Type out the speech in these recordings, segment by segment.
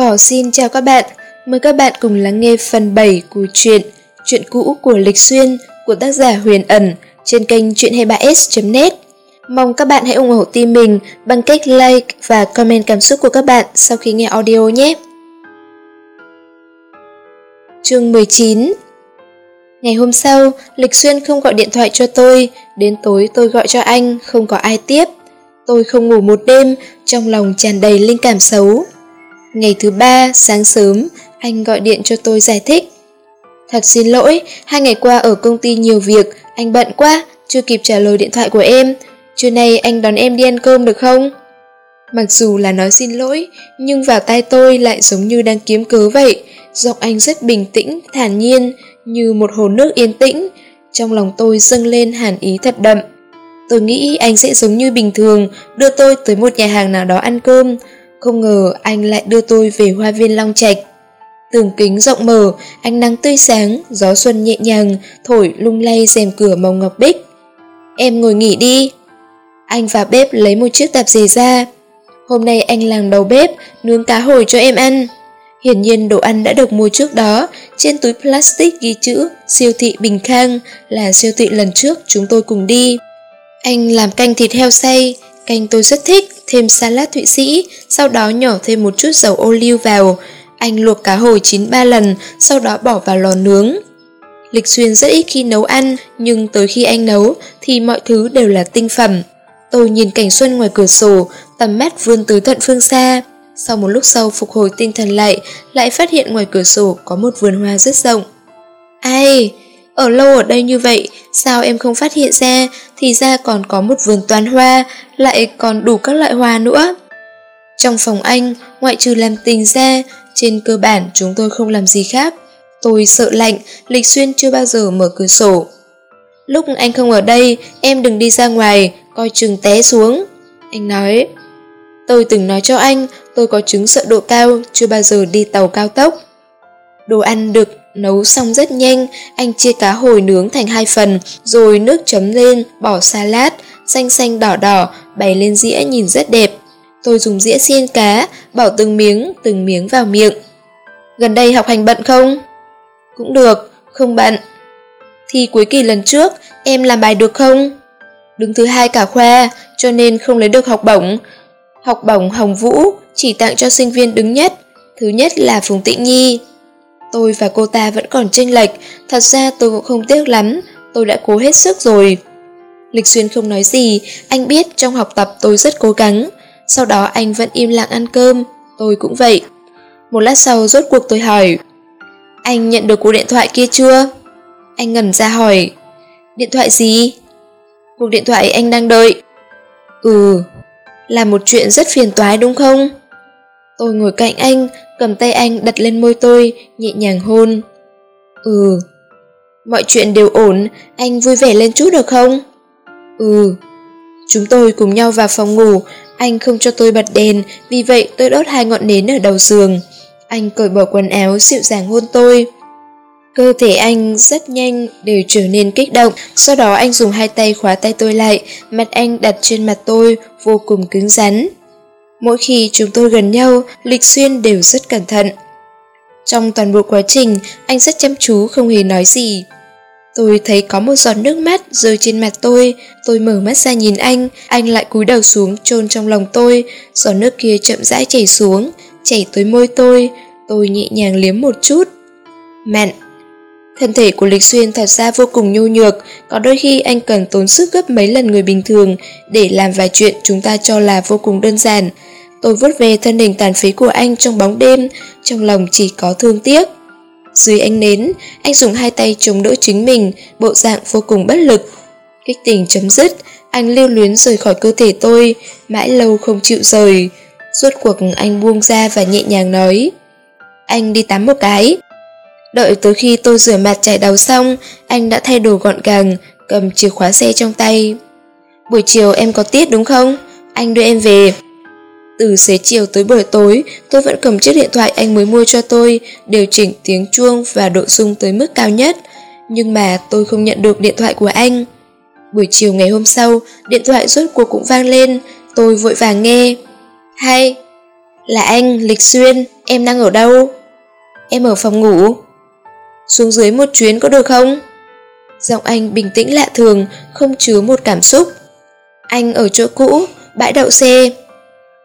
Cỏ xin chào các bạn, mời các bạn cùng lắng nghe phần 7 của truyện Chuyện cũ của Lịch Xuyên của tác giả Huyền Ẩn trên kênh chuyện23s.net. Mong các bạn hãy ủng hộ team mình bằng cách like và comment cảm xúc của các bạn sau khi nghe audio nhé. Chương 19 Ngày hôm sau, Lịch Xuyên không gọi điện thoại cho tôi, đến tối tôi gọi cho anh, không có ai tiếp. Tôi không ngủ một đêm, trong lòng tràn đầy linh cảm xấu. Ngày thứ ba, sáng sớm, anh gọi điện cho tôi giải thích. Thật xin lỗi, hai ngày qua ở công ty nhiều việc, anh bận quá, chưa kịp trả lời điện thoại của em. Trưa nay anh đón em đi ăn cơm được không? Mặc dù là nói xin lỗi, nhưng vào tai tôi lại giống như đang kiếm cớ vậy. Giọng anh rất bình tĩnh, thản nhiên, như một hồ nước yên tĩnh. Trong lòng tôi dâng lên hàn ý thật đậm. Tôi nghĩ anh sẽ giống như bình thường, đưa tôi tới một nhà hàng nào đó ăn cơm. Không ngờ anh lại đưa tôi về hoa viên Long Trạch. Tường kính rộng mở, ánh nắng tươi sáng, gió xuân nhẹ nhàng, thổi lung lay rèm cửa màu ngọc bích. Em ngồi nghỉ đi. Anh vào bếp lấy một chiếc tạp dề ra. Hôm nay anh làm đầu bếp, nướng cá hồi cho em ăn. Hiển nhiên đồ ăn đã được mua trước đó, trên túi plastic ghi chữ siêu thị Bình Khang là siêu thị lần trước chúng tôi cùng đi. Anh làm canh thịt heo xay, canh tôi rất thích, thêm salad Thụy Sĩ, sau đó nhỏ thêm một chút dầu ô liu vào. Anh luộc cá hồi chín ba lần, sau đó bỏ vào lò nướng. Lịch Xuyên rất ít khi nấu ăn, nhưng tới khi anh nấu thì mọi thứ đều là tinh phẩm. Tôi nhìn cảnh xuân ngoài cửa sổ, tầm mắt vươn tới tận phương xa. Sau một lúc sau phục hồi tinh thần lại, lại phát hiện ngoài cửa sổ có một vườn hoa rất rộng. Ai, ở lâu ở đây như vậy, sao em không phát hiện ra, thì ra còn có một vườn toàn hoa, lại còn đủ các loại hoa nữa. Trong phòng anh, ngoại trừ làm tình ra, trên cơ bản chúng tôi không làm gì khác. Tôi sợ lạnh, Lịch Xuyên chưa bao giờ mở cửa sổ. Lúc anh không ở đây, em đừng đi ra ngoài, coi chừng té xuống. Anh nói, tôi từng nói cho anh, tôi có chứng sợ độ cao, chưa bao giờ đi tàu cao tốc. Đồ ăn được nấu xong rất nhanh, anh chia cá hồi nướng thành hai phần, rồi nước chấm lên, bỏ salad, xanh xanh đỏ đỏ, bày lên dĩa nhìn rất đẹp. Tôi dùng dĩa xiên cá, bỏ từng miếng, từng miếng vào miệng. Gần đây học hành bận không? Cũng được, không bận. Thì cuối kỳ lần trước, em làm bài được không? Đứng thứ hai cả khoa, cho nên không lấy được học bổng. Học bổng Hồng Vũ chỉ tặng cho sinh viên đứng nhất, thứ nhất là Phùng Tịnh Nhi. Tôi và cô ta vẫn còn chênh lệch, thật ra tôi cũng không tiếc lắm, tôi đã cố hết sức rồi. Lịch Xuyên không nói gì, anh biết trong học tập tôi rất cố gắng. Sau đó anh vẫn im lặng ăn cơm, tôi cũng vậy. Một lát sau rốt cuộc tôi hỏi, anh nhận được cuộc điện thoại kia chưa? Anh ngẩn ra hỏi, điện thoại gì? Cuộc điện thoại anh đang đợi. Ừ, là một chuyện rất phiền toái đúng không? Tôi ngồi cạnh anh, cầm tay anh đặt lên môi tôi, nhẹ nhàng hôn. Ừ. Mọi chuyện đều ổn, anh vui vẻ lên chút được không? Ừ. Chúng tôi cùng nhau vào phòng ngủ, anh không cho tôi bật đèn, vì vậy tôi đốt hai ngọn nến ở đầu giường. Anh cởi bỏ quần áo, dịu dàng hôn tôi. Cơ thể anh rất nhanh đều trở nên kích động, sau đó anh dùng hai tay khóa tay tôi lại, mặt anh đặt trên mặt tôi, vô cùng cứng rắn. Mỗi khi chúng tôi gần nhau, Lịch Xuyên đều rất cẩn thận. Trong toàn bộ quá trình, anh rất chăm chú không hề nói gì. Tôi thấy có một giọt nước mắt rơi trên mặt tôi, tôi mở mắt ra nhìn anh, anh lại cúi đầu xuống chôn trong lòng tôi, giọt nước kia chậm rãi chảy xuống, chảy tới môi tôi, tôi nhẹ nhàng liếm một chút. Mặn. Thân thể của Lịch Xuyên thật ra vô cùng nhu nhược, có đôi khi anh cần tốn sức gấp mấy lần người bình thường để làm vài chuyện chúng ta cho là vô cùng đơn giản. Tôi vút về thân hình tàn phế của anh trong bóng đêm, trong lòng chỉ có thương tiếc. Dưới ánh nến, anh dùng hai tay chống đỡ chính mình, bộ dạng vô cùng bất lực. Kích tình chấm dứt, anh lưu luyến rời khỏi cơ thể tôi, mãi lâu không chịu rời. Suốt cuộc anh buông ra và nhẹ nhàng nói Anh đi tắm một cái Đợi tới khi tôi rửa mặt chải đầu xong Anh đã thay đồ gọn gàng Cầm chìa khóa xe trong tay Buổi chiều em có tiết đúng không? Anh đưa em về từ xế chiều tới buổi tối, tôi vẫn cầm chiếc điện thoại anh mới mua cho tôi, điều chỉnh tiếng chuông và độ rung tới mức cao nhất. Nhưng mà tôi không nhận được điện thoại của anh. Buổi chiều ngày hôm sau, điện thoại rốt cuộc cũng vang lên, tôi vội vàng nghe. Hay, Là anh, Lịch Xuyên, em đang ở đâu? Em ở phòng ngủ. Xuống dưới một chuyến có được không? Giọng anh bình tĩnh lạ thường, không chứa một cảm xúc. Anh ở chỗ cũ, bãi đậu xe.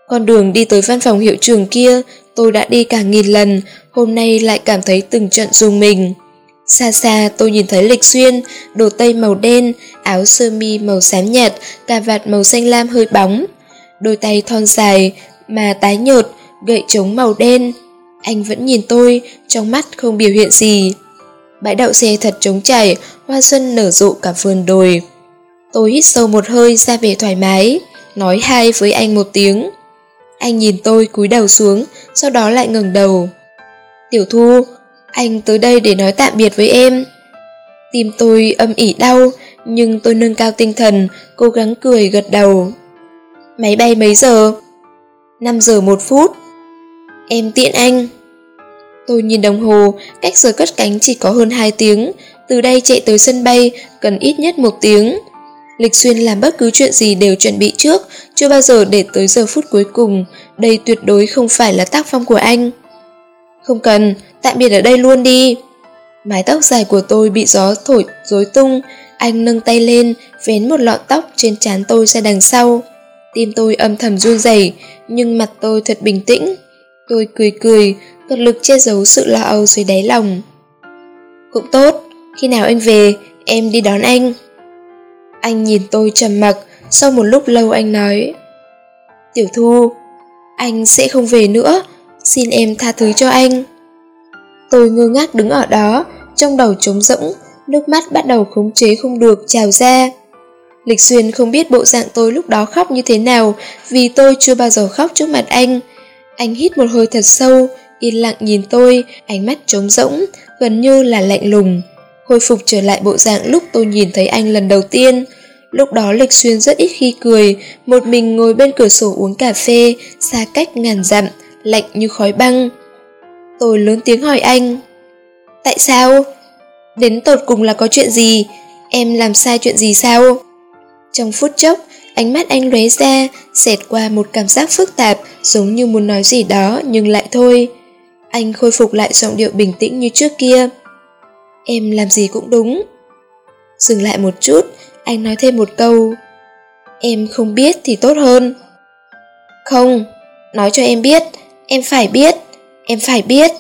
Con đường đi tới văn phòng hiệu trường kia, tôi đã đi cả nghìn lần, hôm nay lại cảm thấy từng trận dùng mình. Xa xa tôi nhìn thấy Lịch Xuyên, đồ tây màu đen, áo sơ mi màu xám nhạt, cà vạt màu xanh lam hơi bóng. Đôi tay thon dài, mà tái nhợt, gậy trống màu đen. Anh vẫn nhìn tôi, trong mắt không biểu hiện gì. Bãi đậu xe thật trống chảy, hoa xuân nở rộ cả vườn đồi. Tôi hít sâu một hơi ra về thoải mái, nói hai với anh một tiếng. Anh nhìn tôi cúi đầu xuống, sau đó lại ngẩng đầu. Tiểu Thu, anh tới đây để nói tạm biệt với em. Tim tôi âm ỉ đau, nhưng tôi nâng cao tinh thần, cố gắng cười gật đầu. Máy bay mấy giờ? 5 giờ 1 phút. Em tiện anh. Tôi nhìn đồng hồ, cách giờ cất cánh chỉ có hơn 2 tiếng, từ đây chạy tới sân bay cần ít nhất một tiếng. Lịch Xuyên làm bất cứ chuyện gì đều chuẩn bị trước, chưa bao giờ để tới giờ phút cuối cùng, đây tuyệt đối không phải là tác phong của anh. Không cần, tạm biệt ở đây luôn đi. Mái tóc dài của tôi bị gió thổi rối tung, anh nâng tay lên, vén một lọn tóc trên trán tôi ra đằng sau. Tim tôi âm thầm run rẩy, nhưng mặt tôi thật bình tĩnh. Tôi cười cười, cật lực che giấu sự lo âu dưới đáy lòng. Cũng tốt, khi nào anh về, em đi đón anh. Anh nhìn tôi trầm mặc, sau một lúc lâu anh nói Tiểu Thu, anh sẽ không về nữa, xin em tha thứ cho anh. Tôi ngơ ngác đứng ở đó, trong đầu trống rỗng, nước mắt bắt đầu khống chế không được trào ra. Lịch Xuyên không biết bộ dạng tôi lúc đó khóc như thế nào vì tôi chưa bao giờ khóc trước mặt anh. Anh hít một hơi thật sâu, yên lặng nhìn tôi, ánh mắt trống rỗng, gần như là lạnh lùng. Hồi phục trở lại bộ dạng lúc tôi nhìn thấy anh lần đầu tiên. Lúc đó Lịch Xuyên rất ít khi cười, một mình ngồi bên cửa sổ uống cà phê, xa cách ngàn dặm, lạnh như khói băng. Tôi lớn tiếng hỏi anh. Tại sao? Đến tột cùng là có chuyện gì? Em làm sai chuyện gì sao? Trong phút chốc, ánh mắt anh lóe ra, xẹt qua một cảm giác phức tạp, giống như muốn nói gì đó nhưng lại thôi. Anh khôi phục lại giọng điệu bình tĩnh như trước kia. Em làm gì cũng đúng. Dừng lại một chút, anh nói thêm một câu. Em không biết thì tốt hơn. Không, nói cho em biết, em phải biết, em phải biết.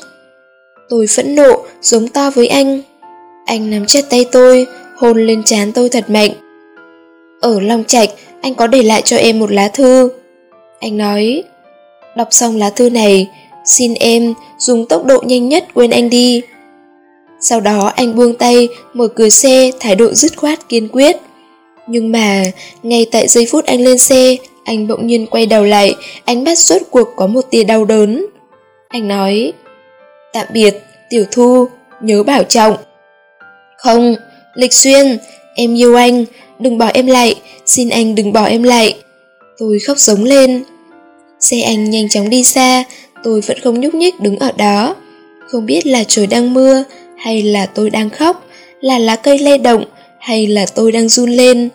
Tôi phẫn nộ, giống to với anh. Anh nắm chặt tay tôi, hôn lên trán tôi thật mạnh. Ở Long Trạch, anh có để lại cho em một lá thư. Anh nói, đọc xong lá thư này, xin em dùng tốc độ nhanh nhất quên anh đi. Sau đó anh buông tay, mở cửa xe, thái độ dứt khoát kiên quyết. Nhưng mà, ngay tại giây phút anh lên xe, anh bỗng nhiên quay đầu lại, ánh mắt suốt cuộc có một tia đau đớn. Anh nói, tạm biệt, tiểu thu, nhớ bảo trọng. Không, Lịch Xuyên, em yêu anh, đừng bỏ em lại, xin anh đừng bỏ em lại. Tôi khóc giống lên. Xe anh nhanh chóng đi xa, tôi vẫn không nhúc nhích đứng ở đó. Không biết là trời đang mưa, hay là tôi đang khóc, là lá cây lay động, hay là tôi đang run lên.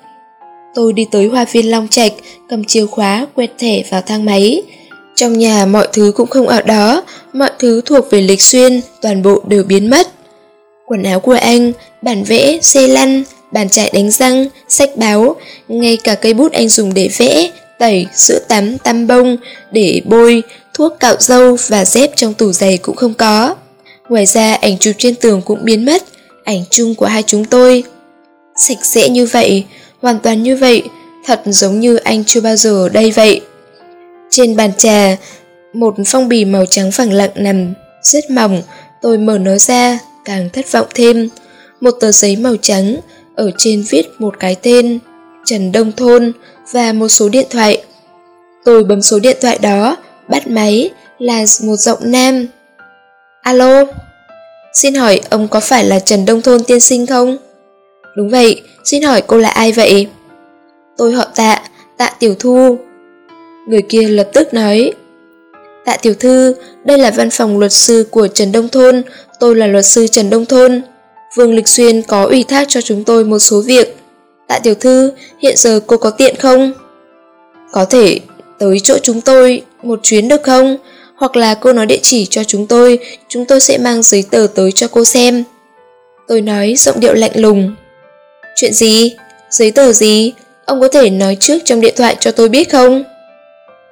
Tôi đi tới hoa viên Long Trạch, cầm chìa khóa, quẹt thẻ vào thang máy. Trong nhà mọi thứ cũng không ở đó, mọi thứ thuộc về Lịch Xuyên, toàn bộ đều biến mất. Quần áo của anh, bản vẽ, xe lăn, bàn chải đánh răng, sách báo, ngay cả cây bút anh dùng để vẽ, tẩy, sữa tắm, tăm bông, để bôi, thuốc cạo râu và dép trong tủ giày cũng không có. Ngoài ra ảnh chụp trên tường cũng biến mất, ảnh chung của hai chúng tôi. Sạch sẽ như vậy, hoàn toàn như vậy, thật giống như anh chưa bao giờ ở đây vậy. Trên bàn trà, một phong bì màu trắng phẳng lặng nằm, rất mỏng, tôi mở nó ra, càng thất vọng thêm. Một tờ giấy màu trắng, ở trên viết một cái tên, Trần Đông Thôn và một số điện thoại. Tôi bấm số điện thoại đó, bắt máy, là một giọng nam. Alo, xin hỏi ông có phải là Trần Đông Thôn tiên sinh không? Đúng vậy, xin hỏi cô là ai vậy? Tôi họ tạ, tạ tiểu thu. Người kia lập tức nói, Tạ tiểu thư, đây là văn phòng luật sư của Trần Đông Thôn, tôi là luật sư Trần Đông Thôn. Vương Lịch Xuyên có ủy thác cho chúng tôi một số việc. Tạ tiểu thư, hiện giờ cô có tiện không? Có thể tới chỗ chúng tôi một chuyến được không? Hoặc là cô nói địa chỉ cho chúng tôi, chúng tôi sẽ mang giấy tờ tới cho cô xem. Tôi nói giọng điệu lạnh lùng. Chuyện gì? Giấy tờ gì? Ông có thể nói trước trong điện thoại cho tôi biết không?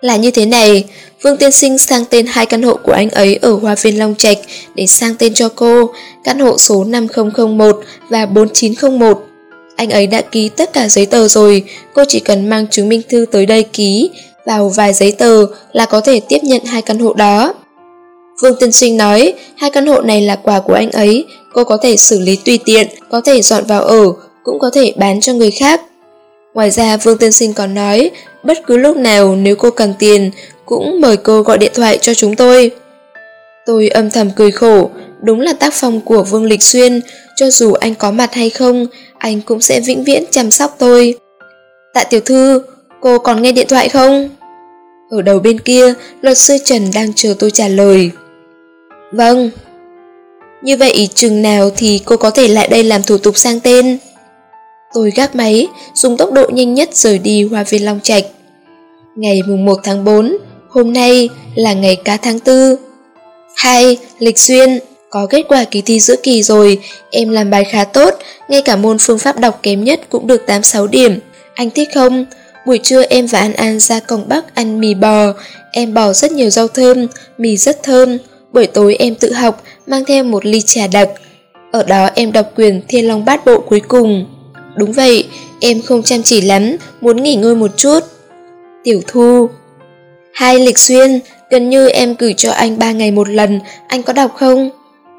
Là như thế này, Vương Tiên Sinh sang tên hai căn hộ của anh ấy ở Hoa Viên Long Trạch để sang tên cho cô, căn hộ số 5001 và 4901. Anh ấy đã ký tất cả giấy tờ rồi, cô chỉ cần mang chứng minh thư tới đây ký, vào vài giấy tờ là có thể tiếp nhận hai căn hộ đó. Vương Tân Sinh nói, hai căn hộ này là quà của anh ấy, cô có thể xử lý tùy tiện, có thể dọn vào ở, cũng có thể bán cho người khác. Ngoài ra Vương Tân Sinh còn nói, bất cứ lúc nào nếu cô cần tiền, cũng mời cô gọi điện thoại cho chúng tôi. Tôi âm thầm cười khổ, đúng là tác phong của Vương Lịch Xuyên, cho dù anh có mặt hay không, anh cũng sẽ vĩnh viễn chăm sóc tôi. Tạ tiểu thư, cô còn nghe điện thoại không? Ở đầu bên kia, luật sư Trần đang chờ tôi trả lời. Vâng. Như vậy chừng nào thì cô có thể lại đây làm thủ tục sang tên? Tôi gác máy, dùng tốc độ nhanh nhất rời đi Hoa viên Long Trạch. Ngày mùng 1 tháng 4, hôm nay là ngày cá tháng 4. Hai, Lịch Xuyên, có kết quả kỳ thi giữa kỳ rồi, em làm bài khá tốt, ngay cả môn phương pháp đọc kém nhất cũng được 8-6 điểm. Anh thích không? Buổi trưa em và An An ra cổng Bắc ăn mì bò, em bò rất nhiều rau thơm, mì rất thơm. Buổi tối em tự học, mang theo một ly trà đặc. Ở đó em đọc quyền Thiên Long Bát Bộ cuối cùng. Đúng vậy, em không chăm chỉ lắm, muốn nghỉ ngơi một chút. Tiểu Thu Hai Lịch Xuyên, gần như em gửi cho anh ba ngày một lần, anh có đọc không?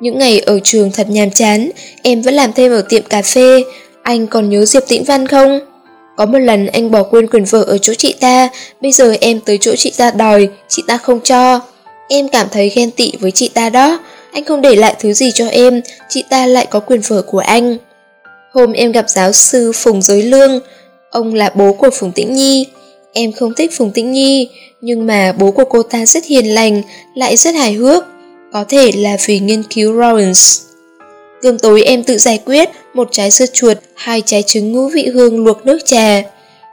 Những ngày ở trường thật nhàm chán, em vẫn làm thêm ở tiệm cà phê, anh còn nhớ Diệp Tĩnh Văn không? Có một lần anh bỏ quên quyển vở ở chỗ chị ta, bây giờ em tới chỗ chị ta đòi, chị ta không cho. Em cảm thấy ghen tị với chị ta đó, anh không để lại thứ gì cho em, chị ta lại có quyền vở của anh. Hôm em gặp giáo sư Phùng Giới Lương, ông là bố của Phùng Tĩnh Nhi. Em không thích Phùng Tĩnh Nhi, nhưng mà bố của cô ta rất hiền lành, lại rất hài hước. Có thể là vì nghiên cứu Lawrence. Cơm tối em tự giải quyết, một trái sữa chuột, hai trái trứng ngũ vị hương luộc nước trà.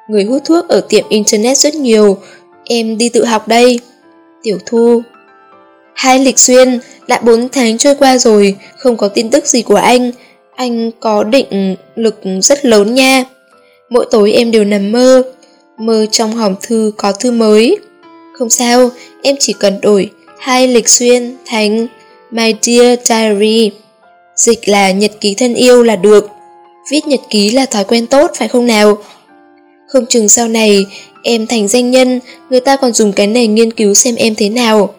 Người hút thuốc ở tiệm internet rất nhiều, em đi tự học đây. Tiểu Thu Hai lịch xuyên, đã 4 tháng trôi qua rồi, không có tin tức gì của anh. Anh có định lực rất lớn nha. Mỗi tối em đều nằm mơ, mơ trong hòm thư có thư mới. Không sao, em chỉ cần đổi hai lịch xuyên thành My Dear Diary. Dịch là nhật ký thân yêu là được. Viết nhật ký là thói quen tốt phải không nào? Không chừng sau này em thành danh nhân, người ta còn dùng cái này nghiên cứu xem em thế nào.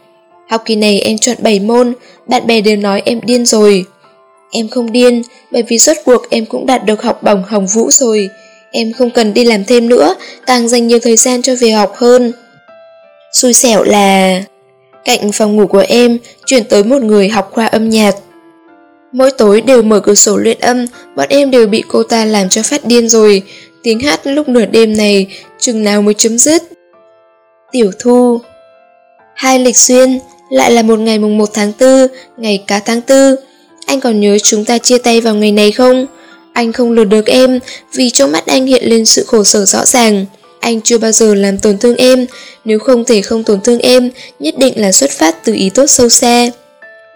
Học kỳ này em chọn 7 môn, bạn bè đều nói em điên rồi. Em không điên, bởi vì suốt cuộc em cũng đạt được học bổng hồng vũ rồi. Em không cần đi làm thêm nữa, càng dành nhiều thời gian cho việc học hơn. Xui xẻo là... Cạnh phòng ngủ của em chuyển tới một người học khoa âm nhạc. Mỗi tối đều mở cửa sổ luyện âm, bọn em đều bị cô ta làm cho phát điên rồi. Tiếng hát lúc nửa đêm này, chừng nào mới chấm dứt. Tiểu Thu Hai lịch xuyên, lại là một ngày mùng 1 tháng 4, ngày cá tháng 4. Anh còn nhớ chúng ta chia tay vào ngày này không? Anh không lừa được em, vì trong mắt anh hiện lên sự khổ sở rõ ràng. Anh chưa bao giờ làm tổn thương em, nếu không thể không tổn thương em, nhất định là xuất phát từ ý tốt sâu xa.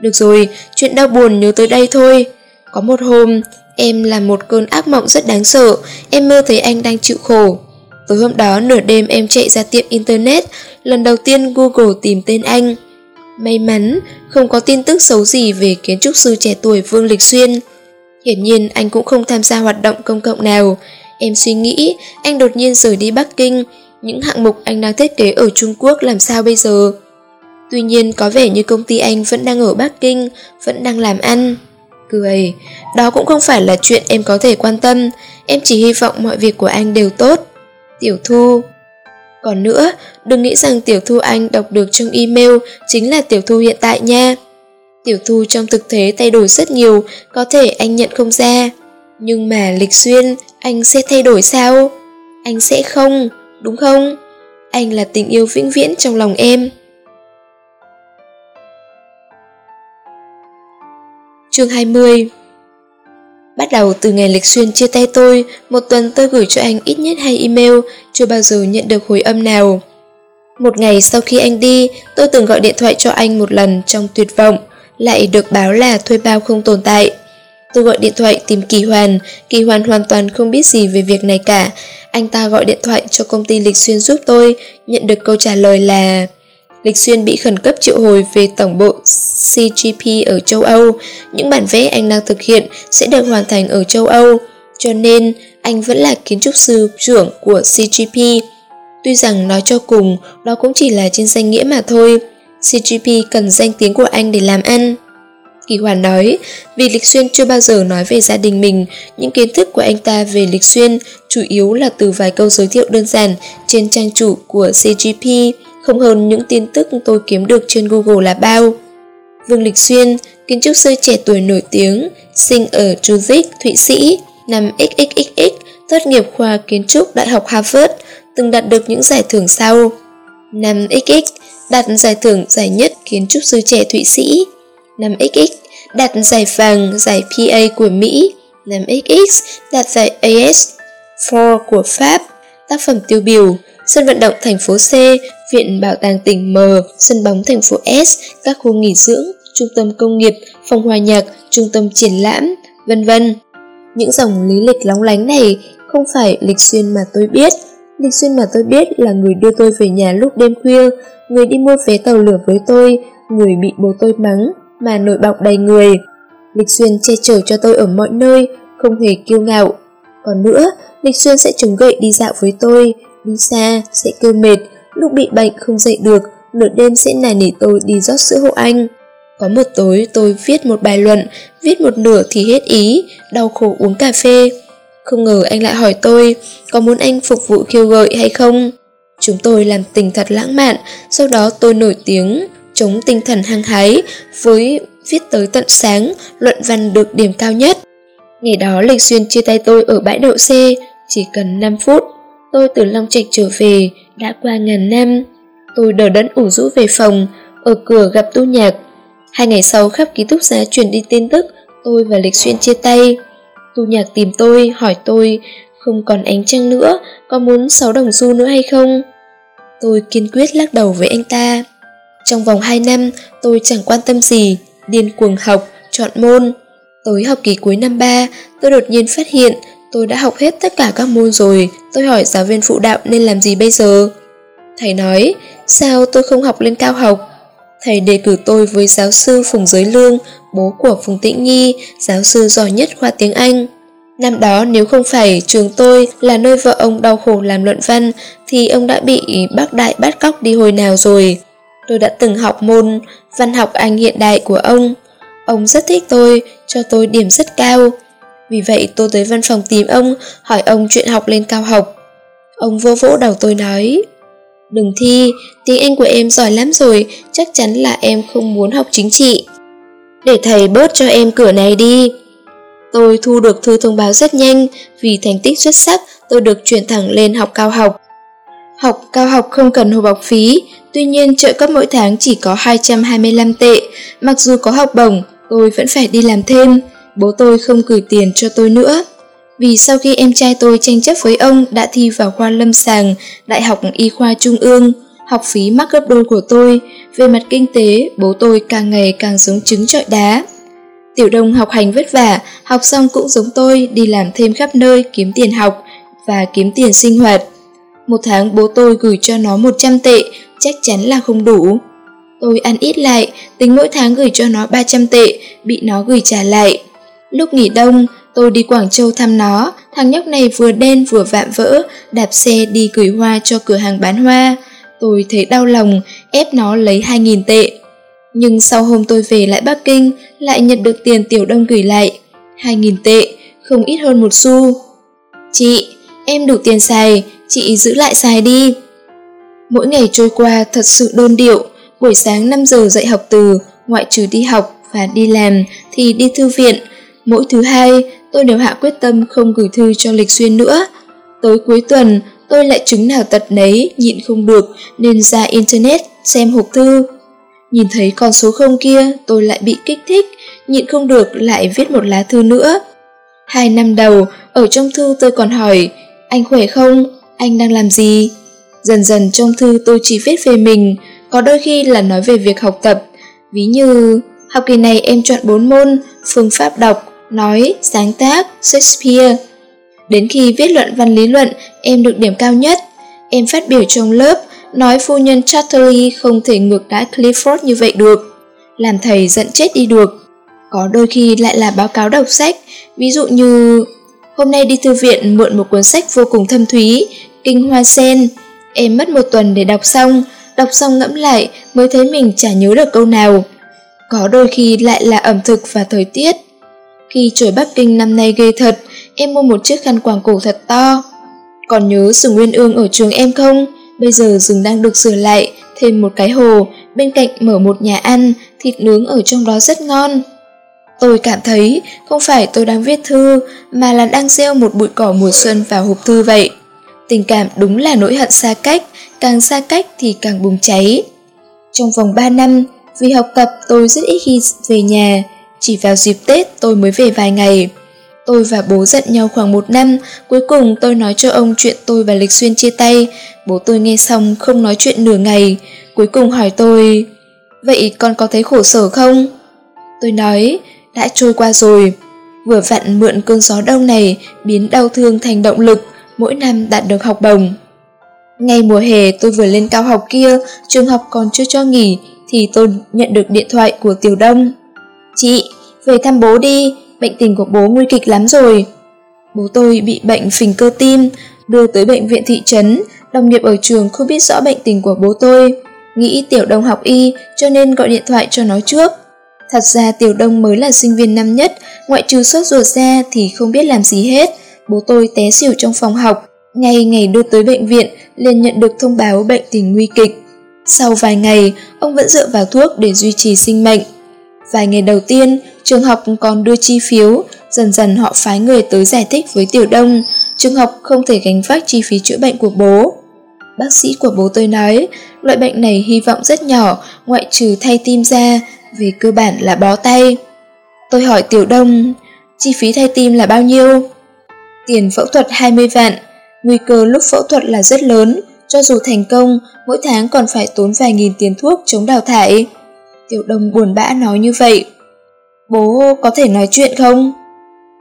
Được rồi, chuyện đau buồn nhớ tới đây thôi. Có một hôm, em làm một cơn ác mộng rất đáng sợ, em mơ thấy anh đang chịu khổ. Tối hôm đó nửa đêm em chạy ra tiệm internet, lần đầu tiên Google tìm tên anh. May mắn, không có tin tức xấu gì về kiến trúc sư trẻ tuổi Vương Lịch Xuyên. Hiển nhiên anh cũng không tham gia hoạt động công cộng nào. Em suy nghĩ, anh đột nhiên rời đi Bắc Kinh, những hạng mục anh đang thiết kế ở Trung Quốc làm sao bây giờ? Tuy nhiên có vẻ như công ty anh vẫn đang ở Bắc Kinh, vẫn đang làm ăn. Cười, đó cũng không phải là chuyện em có thể quan tâm, em chỉ hy vọng mọi việc của anh đều tốt. Tiểu Thu Còn nữa, đừng nghĩ rằng Tiểu Thu anh đọc được trong email chính là Tiểu Thu hiện tại nha. Tiểu Thu trong thực tế thay đổi rất nhiều, có thể anh nhận không ra. Nhưng mà Lịch Xuyên, anh sẽ thay đổi sao? Anh sẽ không, đúng không? Anh là tình yêu vĩnh viễn trong lòng em. Chương 20 Bắt đầu từ ngày Lịch Xuyên chia tay tôi, một tuần tôi gửi cho anh ít nhất hai email, chưa bao giờ nhận được hồi âm nào. Một ngày sau khi anh đi, tôi từng gọi điện thoại cho anh một lần trong tuyệt vọng, lại được báo là thuê bao không tồn tại. Tôi gọi điện thoại tìm Kỳ Hoàn, Kỳ Hoàn hoàn toàn không biết gì về việc này cả. Anh ta gọi điện thoại cho công ty Lịch Xuyên giúp tôi, nhận được câu trả lời là Lịch Xuyên bị khẩn cấp triệu hồi về tổng bộ CGP ở châu Âu. Những bản vẽ anh đang thực hiện sẽ được hoàn thành ở châu Âu, cho nên anh vẫn là kiến trúc sư trưởng của CGP. Tuy rằng nói cho cùng, đó cũng chỉ là trên danh nghĩa mà thôi. CGP cần danh tiếng của anh để làm ăn. Kỳ Hoàn nói, vì Lịch Xuyên chưa bao giờ nói về gia đình mình, những kiến thức của anh ta về Lịch Xuyên chủ yếu là từ vài câu giới thiệu đơn giản trên trang chủ của CGP, không hơn những tin tức tôi kiếm được trên Google là bao. Vương Lịch Xuyên, kiến trúc sư trẻ tuổi nổi tiếng, sinh ở Zurich, Thụy Sĩ, năm XXXX, tốt nghiệp khoa kiến trúc Đại học Harvard, từng đạt được những giải thưởng sau. Năm XX, đạt giải thưởng giải nhất kiến trúc sư trẻ Thụy Sĩ. Năm XX, đạt giải vàng giải PA của Mỹ. Năm XX, đạt giải AS4 của Pháp. Tác phẩm tiêu biểu, sân vận động thành phố C, viện bảo tàng tỉnh M, sân bóng thành phố S, các khu nghỉ dưỡng, trung tâm công nghiệp, phòng hòa nhạc, trung tâm triển lãm, vân vân. Những dòng lý lịch lóng lánh này không phải lịch xuyên mà tôi biết. Lịch xuyên mà tôi biết là người đưa tôi về nhà lúc đêm khuya, người đi mua vé tàu lửa với tôi, người bị bố tôi mắng, mà nổi bọc đầy người. Lịch xuyên che chở cho tôi ở mọi nơi, không hề kiêu ngạo. Còn nữa, Lịch xuyên sẽ chống gậy đi dạo với tôi, đi xa, sẽ kêu mệt, lúc bị bệnh không dậy được, nửa đêm sẽ nài nỉ tôi đi rót sữa hộ anh. Có một tối tôi viết một bài luận, viết một nửa thì hết ý, đau khổ uống cà phê. Không ngờ anh lại hỏi tôi, có muốn anh phục vụ khiêu gợi hay không? Chúng tôi làm tình thật lãng mạn, sau đó tôi nổi tiếng, chống tinh thần hăng hái, với viết tới tận sáng, luận văn được điểm cao nhất. Ngày đó Lịch Xuyên chia tay tôi ở bãi đậu xe, chỉ cần 5 phút. Tôi từ Long Trạch trở về, đã qua ngàn năm. Tôi đờ đẫn ủ rũ về phòng, ở cửa gặp tu nhạc. Hai ngày sau khắp ký túc xá truyền đi tin tức, tôi và Lịch Xuyên chia tay. Tu nhạc tìm tôi, hỏi tôi, không còn ánh trăng nữa, có muốn 6 đồng xu nữa hay không? Tôi kiên quyết lắc đầu với anh ta. Trong vòng 2 năm, tôi chẳng quan tâm gì, điên cuồng học, chọn môn. Tới học kỳ cuối năm 3, tôi đột nhiên phát hiện tôi đã học hết tất cả các môn rồi. Tôi hỏi giáo viên phụ đạo nên làm gì bây giờ? Thầy nói, sao tôi không học lên cao học? Thầy đề cử tôi với giáo sư Phùng Giới Lương, bố của Phùng Tĩnh Nhi, giáo sư giỏi nhất khoa tiếng Anh. Năm đó nếu không phải trường tôi là nơi vợ ông đau khổ làm luận văn thì ông đã bị bác đại bắt cóc đi hồi nào rồi. Tôi đã từng học môn văn học Anh hiện đại của ông. Ông rất thích tôi, cho tôi điểm rất cao. Vì vậy tôi tới văn phòng tìm ông, hỏi ông chuyện học lên cao học. Ông vô vỗ đầu tôi nói, Đừng thi, tiếng Anh của em giỏi lắm rồi, chắc chắn là em không muốn học chính trị. Để thầy bớt cho em cửa này đi. Tôi thu được thư thông báo rất nhanh, vì thành tích xuất sắc tôi được chuyển thẳng lên học cao học. Học cao học không cần hồ bọc phí, tuy nhiên trợ cấp mỗi tháng chỉ có 225 tệ. Mặc dù có học bổng, tôi vẫn phải đi làm thêm. Bố tôi không gửi tiền cho tôi nữa. Vì sau khi em trai tôi tranh chấp với ông đã thi vào khoa lâm sàng, Đại học Y khoa Trung ương, học phí mắc gấp đôi của tôi. Về mặt kinh tế, bố tôi càng ngày càng giống trứng trọi đá. Tiểu đông học hành vất vả, học xong cũng giống tôi đi làm thêm khắp nơi kiếm tiền học và kiếm tiền sinh hoạt. Một tháng bố tôi gửi cho nó 100 tệ, chắc chắn là không đủ. Tôi ăn ít lại, tính mỗi tháng gửi cho nó 300 tệ, bị nó gửi trả lại. Lúc nghỉ đông, tôi đi Quảng Châu thăm nó, thằng nhóc này vừa đen vừa vạm vỡ, đạp xe đi gửi hoa cho cửa hàng bán hoa. Tôi thấy đau lòng, ép nó lấy 2.000 tệ. Nhưng sau hôm tôi về lại Bắc Kinh, lại nhận được tiền tiểu đông gửi lại. 2.000 tệ, không ít hơn một xu. Chị, em đủ tiền xài, chị giữ lại xài đi. Mỗi ngày trôi qua thật sự đôn điệu, buổi sáng 5 giờ dậy học từ, ngoại trừ đi học và đi làm thì đi thư viện. Mỗi thứ hai, tôi đều hạ quyết tâm không gửi thư cho Lịch Xuyên nữa. tới cuối tuần, tôi lại chứng nào tật nấy, nhịn không được nên ra Internet xem hộp thư. Nhìn thấy con số không kia, tôi lại bị kích thích, nhịn không được lại viết một lá thư nữa. Hai năm đầu, ở trong thư tôi còn hỏi, anh khỏe không? Anh đang làm gì? Dần dần trong thư tôi chỉ viết về mình, có đôi khi là nói về việc học tập. Ví như, học kỳ này em chọn 4 môn, phương pháp đọc, nói, sáng tác, Shakespeare. Đến khi viết luận văn lý luận, em được điểm cao nhất. Em phát biểu trong lớp, nói phu nhân Chatterley không thể ngược đãi Clifford như vậy được. Làm thầy giận chết đi được. Có đôi khi lại là báo cáo đọc sách, ví dụ như Hôm nay đi thư viện mượn một cuốn sách vô cùng thâm thúy, Kinh Hoa Sen. Em mất một tuần để đọc xong, đọc xong ngẫm lại mới thấy mình chả nhớ được câu nào. Có đôi khi lại là ẩm thực và thời tiết. Khi trời Bắc Kinh năm nay ghê thật, em mua một chiếc khăn quàng cổ thật to. Còn nhớ rừng Nguyên Ương ở trường em không? Bây giờ rừng đang được sửa lại, thêm một cái hồ, bên cạnh mở một nhà ăn, thịt nướng ở trong đó rất ngon. Tôi cảm thấy không phải tôi đang viết thư mà là đang gieo một bụi cỏ mùa xuân vào hộp thư vậy. Tình cảm đúng là nỗi hận xa cách, càng xa cách thì càng bùng cháy. Trong vòng 3 năm, vì học tập tôi rất ít khi về nhà, chỉ vào dịp Tết tôi mới về vài ngày. Tôi và bố giận nhau khoảng một năm, cuối cùng tôi nói cho ông chuyện tôi và Lịch Xuyên chia tay. Bố tôi nghe xong không nói chuyện nửa ngày, cuối cùng hỏi tôi, vậy con có thấy khổ sở không? Tôi nói, đã trôi qua rồi. Vừa vặn mượn cơn gió đông này biến đau thương thành động lực, mỗi năm đạt được học bổng. Ngay mùa hè tôi vừa lên cao học kia, trường học còn chưa cho nghỉ, thì tôi nhận được điện thoại của Tiểu Đông. Chị, về thăm bố đi, bệnh tình của bố nguy kịch lắm rồi. Bố tôi bị bệnh phình cơ tim, đưa tới bệnh viện thị trấn, đồng nghiệp ở trường không biết rõ bệnh tình của bố tôi. Nghĩ Tiểu Đông học y cho nên gọi điện thoại cho nó trước. Thật ra Tiểu Đông mới là sinh viên năm nhất, ngoại trừ sốt ruột ra thì không biết làm gì hết. Bố tôi té xỉu trong phòng học, ngay ngày đưa tới bệnh viện liền nhận được thông báo bệnh tình nguy kịch. Sau vài ngày, ông vẫn dựa vào thuốc để duy trì sinh mệnh. Vài ngày đầu tiên, trường học còn đưa chi phiếu, dần dần họ phái người tới giải thích với Tiểu Đông, trường học không thể gánh vác chi phí chữa bệnh của bố. Bác sĩ của bố tôi nói, loại bệnh này hy vọng rất nhỏ, ngoại trừ thay tim ra, về cơ bản là bó tay. Tôi hỏi Tiểu Đông, chi phí thay tim là bao nhiêu? Tiền phẫu thuật 20 vạn, nguy cơ lúc phẫu thuật là rất lớn, cho dù thành công, mỗi tháng còn phải tốn vài nghìn tiền thuốc chống đào thải. Tiểu Đông buồn bã nói như vậy. Bố có thể nói chuyện không?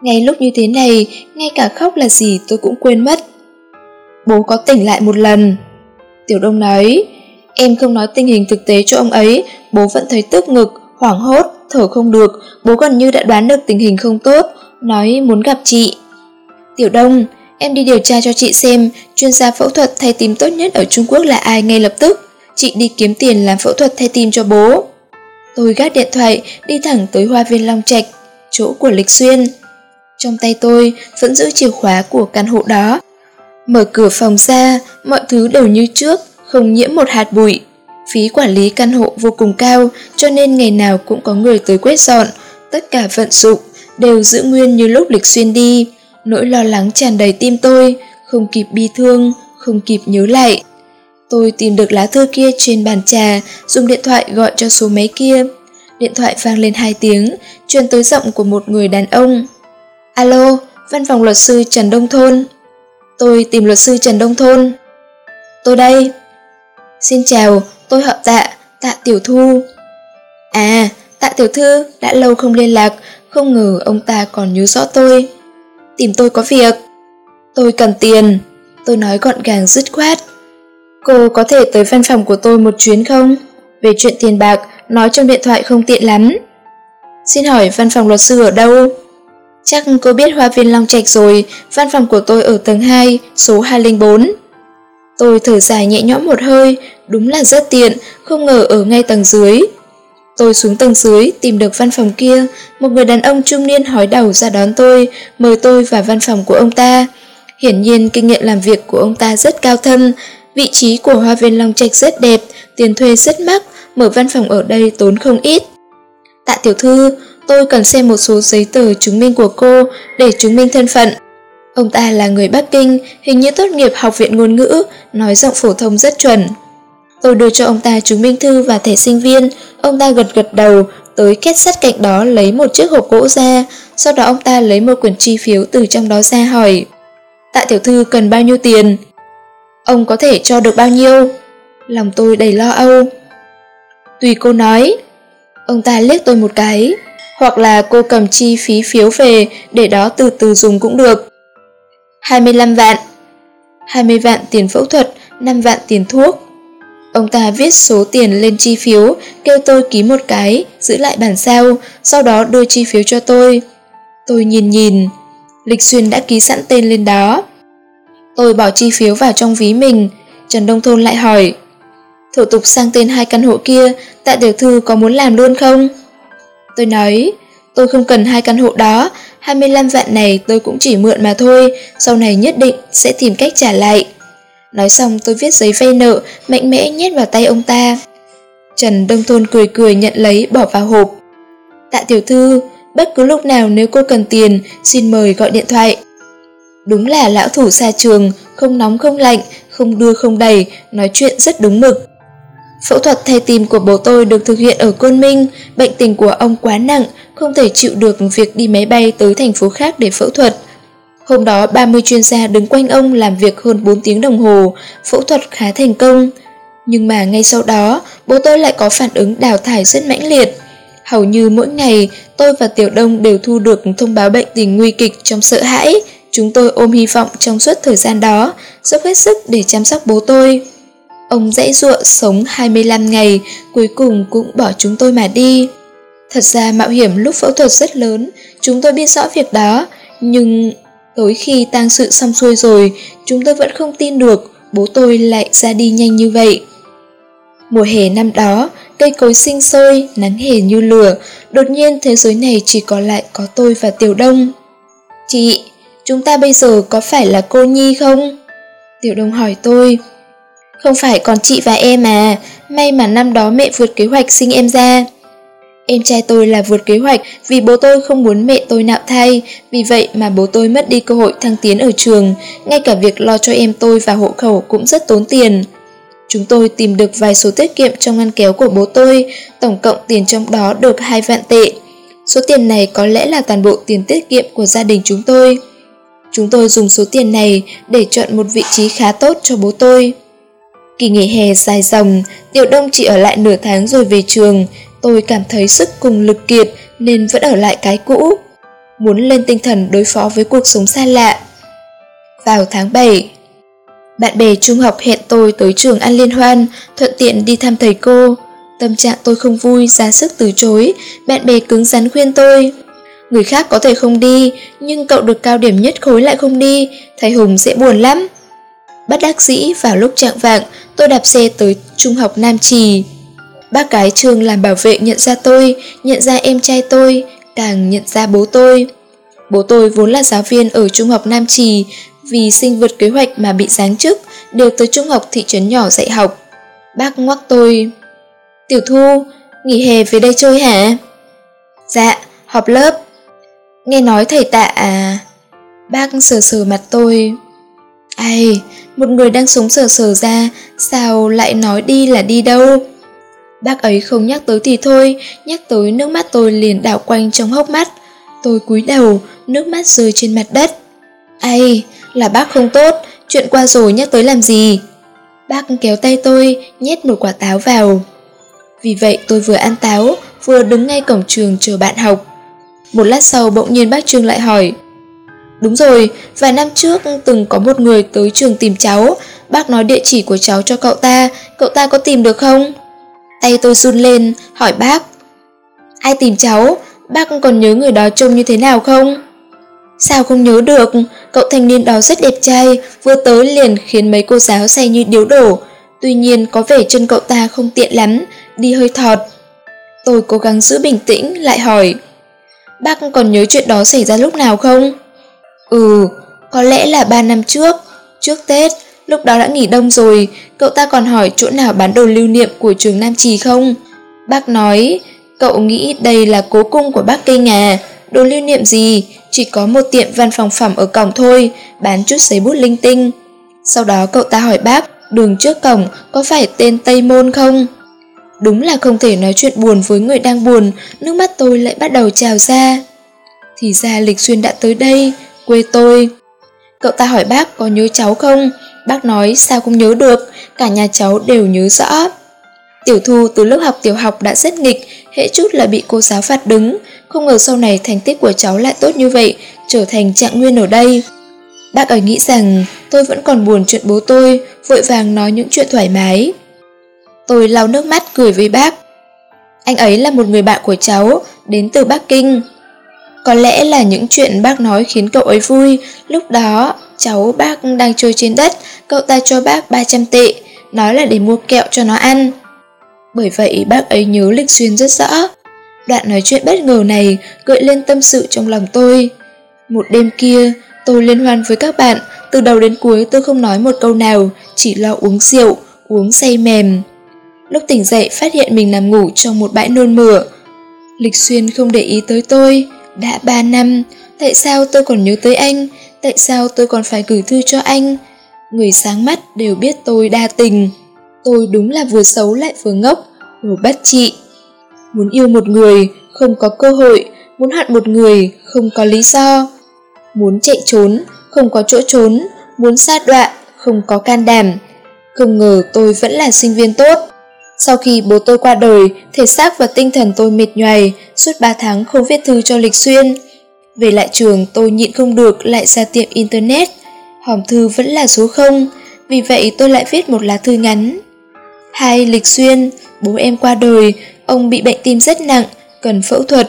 Ngay lúc như thế này, ngay cả khóc là gì tôi cũng quên mất. Bố có tỉnh lại một lần. Tiểu Đông nói, em không nói tình hình thực tế cho ông ấy, bố vẫn thấy tức ngực, hoảng hốt, thở không được, bố gần như đã đoán được tình hình không tốt, nói muốn gặp chị. Tiểu Đông, em đi điều tra cho chị xem chuyên gia phẫu thuật thay tim tốt nhất ở Trung Quốc là ai ngay lập tức. Chị đi kiếm tiền làm phẫu thuật thay tim cho bố. Tôi gác điện thoại, đi thẳng tới hoa viên Long Trạch, chỗ của Lịch Xuyên. Trong tay tôi vẫn giữ chìa khóa của căn hộ đó. Mở cửa phòng ra, mọi thứ đều như trước, không nhiễm một hạt bụi. Phí quản lý căn hộ vô cùng cao, cho nên ngày nào cũng có người tới quét dọn, tất cả vận dụng đều giữ nguyên như lúc Lịch Xuyên đi. Nỗi lo lắng tràn đầy tim tôi, không kịp bi thương, không kịp nhớ lại. Tôi tìm được lá thư kia trên bàn trà, dùng điện thoại gọi cho số máy kia. Điện thoại vang lên hai tiếng, truyền tới giọng của một người đàn ông. Alo, văn phòng luật sư Trần Đông Thôn. Tôi tìm luật sư Trần Đông Thôn. Tôi đây. Xin chào, tôi họ tạ, tạ tiểu thu. À, tạ tiểu thư, đã lâu không liên lạc, không ngờ ông ta còn nhớ rõ tôi. Tìm tôi có việc. Tôi cần tiền. Tôi nói gọn gàng dứt khoát. Cô có thể tới văn phòng của tôi một chuyến không? Về chuyện tiền bạc, nói trong điện thoại không tiện lắm. Xin hỏi văn phòng luật sư ở đâu? Chắc cô biết hoa viên Long Trạch rồi, văn phòng của tôi ở tầng 2, số 204. Tôi thở dài nhẹ nhõm một hơi, đúng là rất tiện, không ngờ ở ngay tầng dưới. Tôi xuống tầng dưới, tìm được văn phòng kia, một người đàn ông trung niên hói đầu ra đón tôi, mời tôi vào văn phòng của ông ta. Hiển nhiên kinh nghiệm làm việc của ông ta rất cao thâm, vị trí của hoa viên Long Trạch rất đẹp, tiền thuê rất mắc, mở văn phòng ở đây tốn không ít. Tạ tiểu thư, tôi cần xem một số giấy tờ chứng minh của cô để chứng minh thân phận. Ông ta là người Bắc Kinh, hình như tốt nghiệp học viện ngôn ngữ, nói giọng phổ thông rất chuẩn. Tôi đưa cho ông ta chứng minh thư và thẻ sinh viên, ông ta gật gật đầu, tới kết sắt cạnh đó lấy một chiếc hộp gỗ ra, sau đó ông ta lấy một quyển chi phiếu từ trong đó ra hỏi. Tạ tiểu thư cần bao nhiêu tiền? Ông có thể cho được bao nhiêu? Lòng tôi đầy lo âu. Tùy cô nói. Ông ta liếc tôi một cái. Hoặc là cô cầm chi phí phiếu về để đó từ từ dùng cũng được. 25 vạn. 20 vạn tiền phẫu thuật, 5 vạn tiền thuốc. Ông ta viết số tiền lên chi phiếu, kêu tôi ký một cái, giữ lại bản sao, sau đó đưa chi phiếu cho tôi. Tôi nhìn nhìn, Lịch Xuyên đã ký sẵn tên lên đó. Tôi bỏ chi phiếu vào trong ví mình, Trần Đông Thôn lại hỏi. Thủ tục sang tên hai căn hộ kia, tạ tiểu thư có muốn làm luôn không? Tôi nói, tôi không cần hai căn hộ đó, 25 vạn này tôi cũng chỉ mượn mà thôi, sau này nhất định sẽ tìm cách trả lại. Nói xong tôi viết giấy vay nợ, mạnh mẽ nhét vào tay ông ta. Trần Đông Thôn cười cười nhận lấy bỏ vào hộp. Tạ tiểu thư, bất cứ lúc nào nếu cô cần tiền, xin mời gọi điện thoại. Đúng là lão thủ xa trường, không nóng không lạnh, không đưa không đầy, nói chuyện rất đúng mực. Phẫu thuật thay tim của bố tôi được thực hiện ở Côn Minh, bệnh tình của ông quá nặng, không thể chịu được việc đi máy bay tới thành phố khác để phẫu thuật. Hôm đó 30 chuyên gia đứng quanh ông làm việc hơn 4 tiếng đồng hồ, phẫu thuật khá thành công. Nhưng mà ngay sau đó, bố tôi lại có phản ứng đào thải rất mãnh liệt. Hầu như mỗi ngày, tôi và Tiểu Đông đều thu được thông báo bệnh tình nguy kịch trong sợ hãi. Chúng tôi ôm hy vọng trong suốt thời gian đó, dốc hết sức để chăm sóc bố tôi. Ông dãy ruộng sống 25 ngày, cuối cùng cũng bỏ chúng tôi mà đi. Thật ra mạo hiểm lúc phẫu thuật rất lớn, chúng tôi biết rõ việc đó, nhưng tối khi tang sự xong xuôi rồi, chúng tôi vẫn không tin được bố tôi lại ra đi nhanh như vậy. Mùa hè năm đó, cây cối sinh sôi, nắng hè như lửa, đột nhiên thế giới này chỉ còn lại có tôi và Tiểu Đông. Chị, chúng ta bây giờ có phải là cô Nhi không? Tiểu Đông hỏi tôi. Không phải còn chị và em à, may mà năm đó mẹ vượt kế hoạch sinh em ra. Em trai tôi là vượt kế hoạch vì bố tôi không muốn mẹ tôi nạo thai, vì vậy mà bố tôi mất đi cơ hội thăng tiến ở trường, ngay cả việc lo cho em tôi và hộ khẩu cũng rất tốn tiền. Chúng tôi tìm được vài số tiết kiệm trong ngăn kéo của bố tôi, tổng cộng tiền trong đó được 2 vạn tệ. Số tiền này có lẽ là toàn bộ tiền tiết kiệm của gia đình chúng tôi. Chúng tôi dùng số tiền này để chọn một vị trí khá tốt cho bố tôi. Kỳ nghỉ hè dài dòng, Tiểu Đông chỉ ở lại nửa tháng rồi về trường, tôi cảm thấy sức cùng lực kiệt nên vẫn ở lại cái cũ. Muốn lên tinh thần đối phó với cuộc sống xa lạ. Vào tháng 7, bạn bè trung học hẹn tôi tới trường ăn liên hoan, thuận tiện đi thăm thầy cô. Tâm trạng tôi không vui, ra sức từ chối, bạn bè cứng rắn khuyên tôi. Người khác có thể không đi, nhưng cậu được cao điểm nhất khối lại không đi, thầy Hùng sẽ buồn lắm. bắt đắc dĩ vào lúc trạng vạng, tôi đạp xe tới trung học Nam Trì. Bác gái trường làm bảo vệ nhận ra tôi, nhận ra em trai tôi, càng nhận ra bố tôi. Bố tôi vốn là giáo viên ở trung học Nam Trì, vì sinh vượt kế hoạch mà bị giáng chức, đều tới trung học thị trấn nhỏ dạy học. Bác ngoắc tôi. Tiểu Thu, nghỉ hè về đây chơi hả? Dạ, họp lớp. Nghe nói thầy tạ à? Bác sờ sờ mặt tôi. Ai, một người đang sống sờ sờ ra, sao lại nói đi là đi đâu? Bác ấy không nhắc tới thì thôi, nhắc tới nước mắt tôi liền đảo quanh trong hốc mắt. Tôi cúi đầu, nước mắt rơi trên mặt đất. Ai, là bác không tốt, chuyện qua rồi nhắc tới làm gì? Bác kéo tay tôi, nhét một quả táo vào. Vì vậy tôi vừa ăn táo, vừa đứng ngay cổng trường chờ bạn học. Một lát sau bỗng nhiên bác Trương lại hỏi Đúng rồi, vài năm trước từng có một người tới trường tìm cháu Bác nói địa chỉ của cháu cho cậu ta Cậu ta có tìm được không? Tay tôi run lên, hỏi bác Ai tìm cháu? Bác còn nhớ người đó trông như thế nào không? Sao không nhớ được? Cậu thanh niên đó rất đẹp trai Vừa tới liền khiến mấy cô giáo say như điếu đổ Tuy nhiên có vẻ chân cậu ta không tiện lắm Đi hơi thọt Tôi cố gắng giữ bình tĩnh lại hỏi Bác còn nhớ chuyện đó xảy ra lúc nào không? Ừ, có lẽ là 3 năm trước Trước Tết, lúc đó đã nghỉ đông rồi Cậu ta còn hỏi chỗ nào bán đồ lưu niệm của trường Nam Trì không? Bác nói, cậu nghĩ đây là cố cung của bác Kinh à Đồ lưu niệm gì? Chỉ có một tiệm văn phòng phẩm ở cổng thôi Bán chút giấy bút linh tinh Sau đó cậu ta hỏi bác Đường trước cổng có phải tên Tây Môn không? Đúng là không thể nói chuyện buồn với người đang buồn, nước mắt tôi lại bắt đầu trào ra. Thì ra Lịch Xuyên đã tới đây, quê tôi. Cậu ta hỏi bác có nhớ cháu không? Bác nói sao không nhớ được, cả nhà cháu đều nhớ rõ. Tiểu Thu từ lớp học tiểu học đã rất nghịch, hệ chút là bị cô giáo phạt đứng, không ngờ sau này thành tích của cháu lại tốt như vậy, trở thành trạng nguyên ở đây. Bác ấy nghĩ rằng tôi vẫn còn buồn chuyện bố tôi, vội vàng nói những chuyện thoải mái. Tôi lau nước mắt cười với bác. Anh ấy là một người bạn của cháu, đến từ Bắc Kinh. Có lẽ là những chuyện bác nói khiến cậu ấy vui, lúc đó cháu bác đang chơi trên đất, cậu ta cho bác 300 tệ, nói là để mua kẹo cho nó ăn. Bởi vậy bác ấy nhớ Lịch Xuyên rất rõ. Đoạn nói chuyện bất ngờ này gợi lên tâm sự trong lòng tôi. Một đêm kia, tôi liên hoan với các bạn, từ đầu đến cuối tôi không nói một câu nào, chỉ lo uống rượu, uống say mềm. Lúc tỉnh dậy phát hiện mình nằm ngủ trong một bãi nôn mửa. Lịch Xuyên không để ý tới tôi, đã ba năm, tại sao tôi còn nhớ tới anh, tại sao tôi còn phải gửi thư cho anh? Người sáng mắt đều biết tôi đa tình. Tôi đúng là vừa xấu lại vừa ngốc, đồ bất trị. Muốn yêu một người, không có cơ hội, muốn hận một người, không có lý do. Muốn chạy trốn, không có chỗ trốn, muốn xa đoạn, không có can đảm. Không ngờ tôi vẫn là sinh viên tốt. Sau khi bố tôi qua đời, thể xác và tinh thần tôi mệt nhoài, suốt 3 tháng không viết thư cho Lịch Xuyên. Về lại trường tôi nhịn không được lại ra tiệm internet. Hòm thư vẫn là số 0, vì vậy tôi lại viết một lá thư ngắn. Hai Lịch Xuyên, bố em qua đời, ông bị bệnh tim rất nặng, cần phẫu thuật.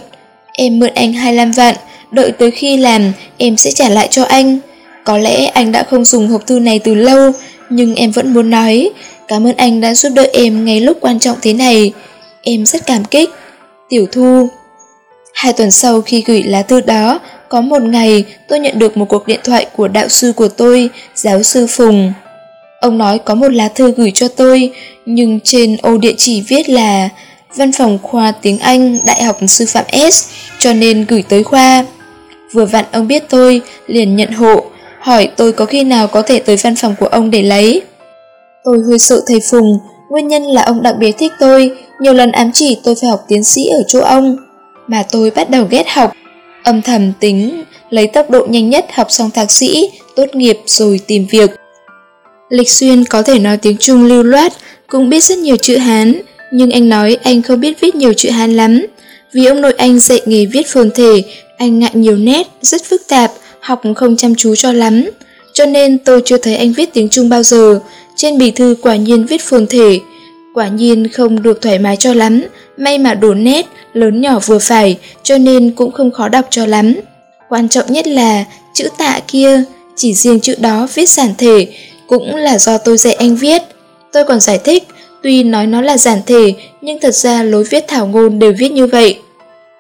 Em mượn anh 25 vạn, đợi tới khi làm em sẽ trả lại cho anh. Có lẽ anh đã không dùng hộp thư này từ lâu, nhưng em vẫn muốn nói, cảm ơn anh đã giúp đỡ em ngay lúc quan trọng thế này. Em rất cảm kích. Tiểu Thu Hai tuần sau khi gửi lá thư đó, có một ngày tôi nhận được một cuộc điện thoại của đạo sư của tôi, giáo sư Phùng. Ông nói có một lá thư gửi cho tôi, nhưng trên ô địa chỉ viết là Văn phòng khoa tiếng Anh Đại học Sư phạm S, cho nên gửi tới khoa. Vừa vặn ông biết tôi, liền nhận hộ, hỏi tôi có khi nào có thể tới văn phòng của ông để lấy. Tôi hơi sợ thầy Phùng, nguyên nhân là ông đặc biệt thích tôi, nhiều lần ám chỉ tôi phải học tiến sĩ ở chỗ ông. Mà tôi bắt đầu ghét học, âm thầm tính, lấy tốc độ nhanh nhất học xong thạc sĩ, tốt nghiệp rồi tìm việc. Lịch Xuyên có thể nói tiếng Trung lưu loát, cũng biết rất nhiều chữ Hán, nhưng anh nói anh không biết viết nhiều chữ Hán lắm. Vì ông nội anh dạy nghề viết phồn thể, anh ngại nhiều nét, rất phức tạp, học không chăm chú cho lắm. Cho nên tôi chưa thấy anh viết tiếng Trung bao giờ, trên bì thư quả nhiên viết phồn thể. Quả nhiên không được thoải mái cho lắm, may mà đổ nét, lớn nhỏ vừa phải, cho nên cũng không khó đọc cho lắm. Quan trọng nhất là chữ tạ kia, chỉ riêng chữ đó viết giản thể, cũng là do tôi dạy anh viết. Tôi còn giải thích, tuy nói nó là giản thể, nhưng thật ra lối viết thảo ngôn đều viết như vậy.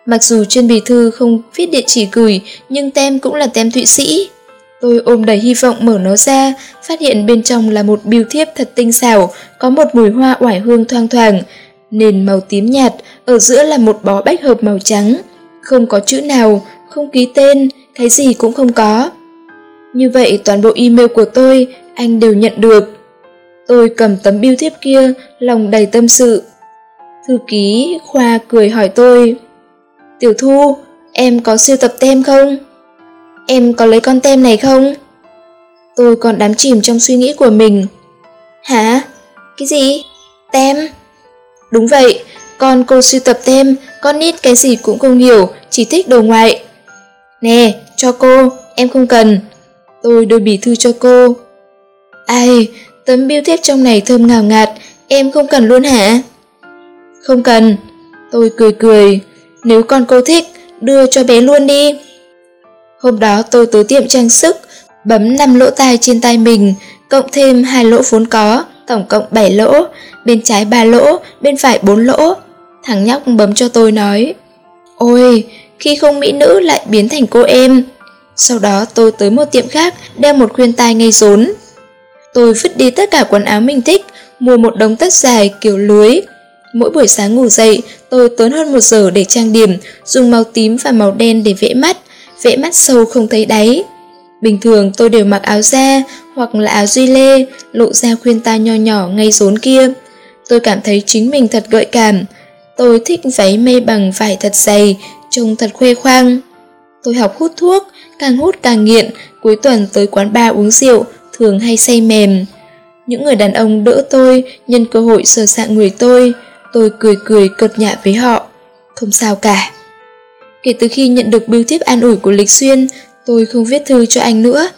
Mặc dù trên bì thư không viết địa chỉ gửi, nhưng tem cũng là tem Thụy Sĩ. Tôi ôm đầy hy vọng mở nó ra, phát hiện bên trong là một biêu thiếp thật tinh xảo, có một mùi hoa oải hương thoang thoảng, nền màu tím nhạt, ở giữa là một bó bách hợp màu trắng. Không có chữ nào, không ký tên, cái gì cũng không có. Như vậy toàn bộ email của tôi, anh đều nhận được. Tôi cầm tấm biêu thiếp kia, lòng đầy tâm sự. Thư ký Khoa cười hỏi tôi. Tiểu Thu, em có siêu tập tem không? Em có lấy con tem này không? Tôi còn đắm chìm trong suy nghĩ của mình. Hả? Cái gì? Tem? Đúng vậy, con cô sưu tập tem, con nít cái gì cũng không hiểu, chỉ thích đồ ngoại. Nè, cho cô, em không cần. Tôi đưa bì thư cho cô. Ai, tấm biêu thiếp trong này thơm ngào ngạt, em không cần luôn hả? Không cần. Tôi cười cười, nếu con cô thích, đưa cho bé luôn đi. Hôm đó tôi tới tiệm trang sức, bấm 5 lỗ tai trên tay mình, cộng thêm hai lỗ vốn có, tổng cộng 7 lỗ, bên trái 3 lỗ, bên phải 4 lỗ. Thằng nhóc bấm cho tôi nói, Ôi, khi không mỹ nữ lại biến thành cô em. Sau đó tôi tới một tiệm khác, đeo một khuyên tai ngay rốn. Tôi vứt đi tất cả quần áo mình thích, mua một đống tất dài kiểu lưới. Mỗi buổi sáng ngủ dậy, tôi tốn hơn một giờ để trang điểm, dùng màu tím và màu đen để vẽ mắt, vẽ mắt sâu không thấy đáy. Bình thường tôi đều mặc áo da hoặc là áo duy lê, lộ ra khuyên tai nho nhỏ ngay rốn kia. Tôi cảm thấy chính mình thật gợi cảm. Tôi thích váy mây bằng vải thật dày, trông thật khoe khoang. Tôi học hút thuốc, càng hút càng nghiện, cuối tuần tới quán bar uống rượu, thường hay say mềm. Những người đàn ông đỡ tôi, nhân cơ hội sờ sạng người tôi, tôi cười cười cợt nhạ với họ. Không sao cả. Kể từ khi nhận được bưu thiếp an ủi của Lịch Xuyên, tôi không viết thư cho anh nữa.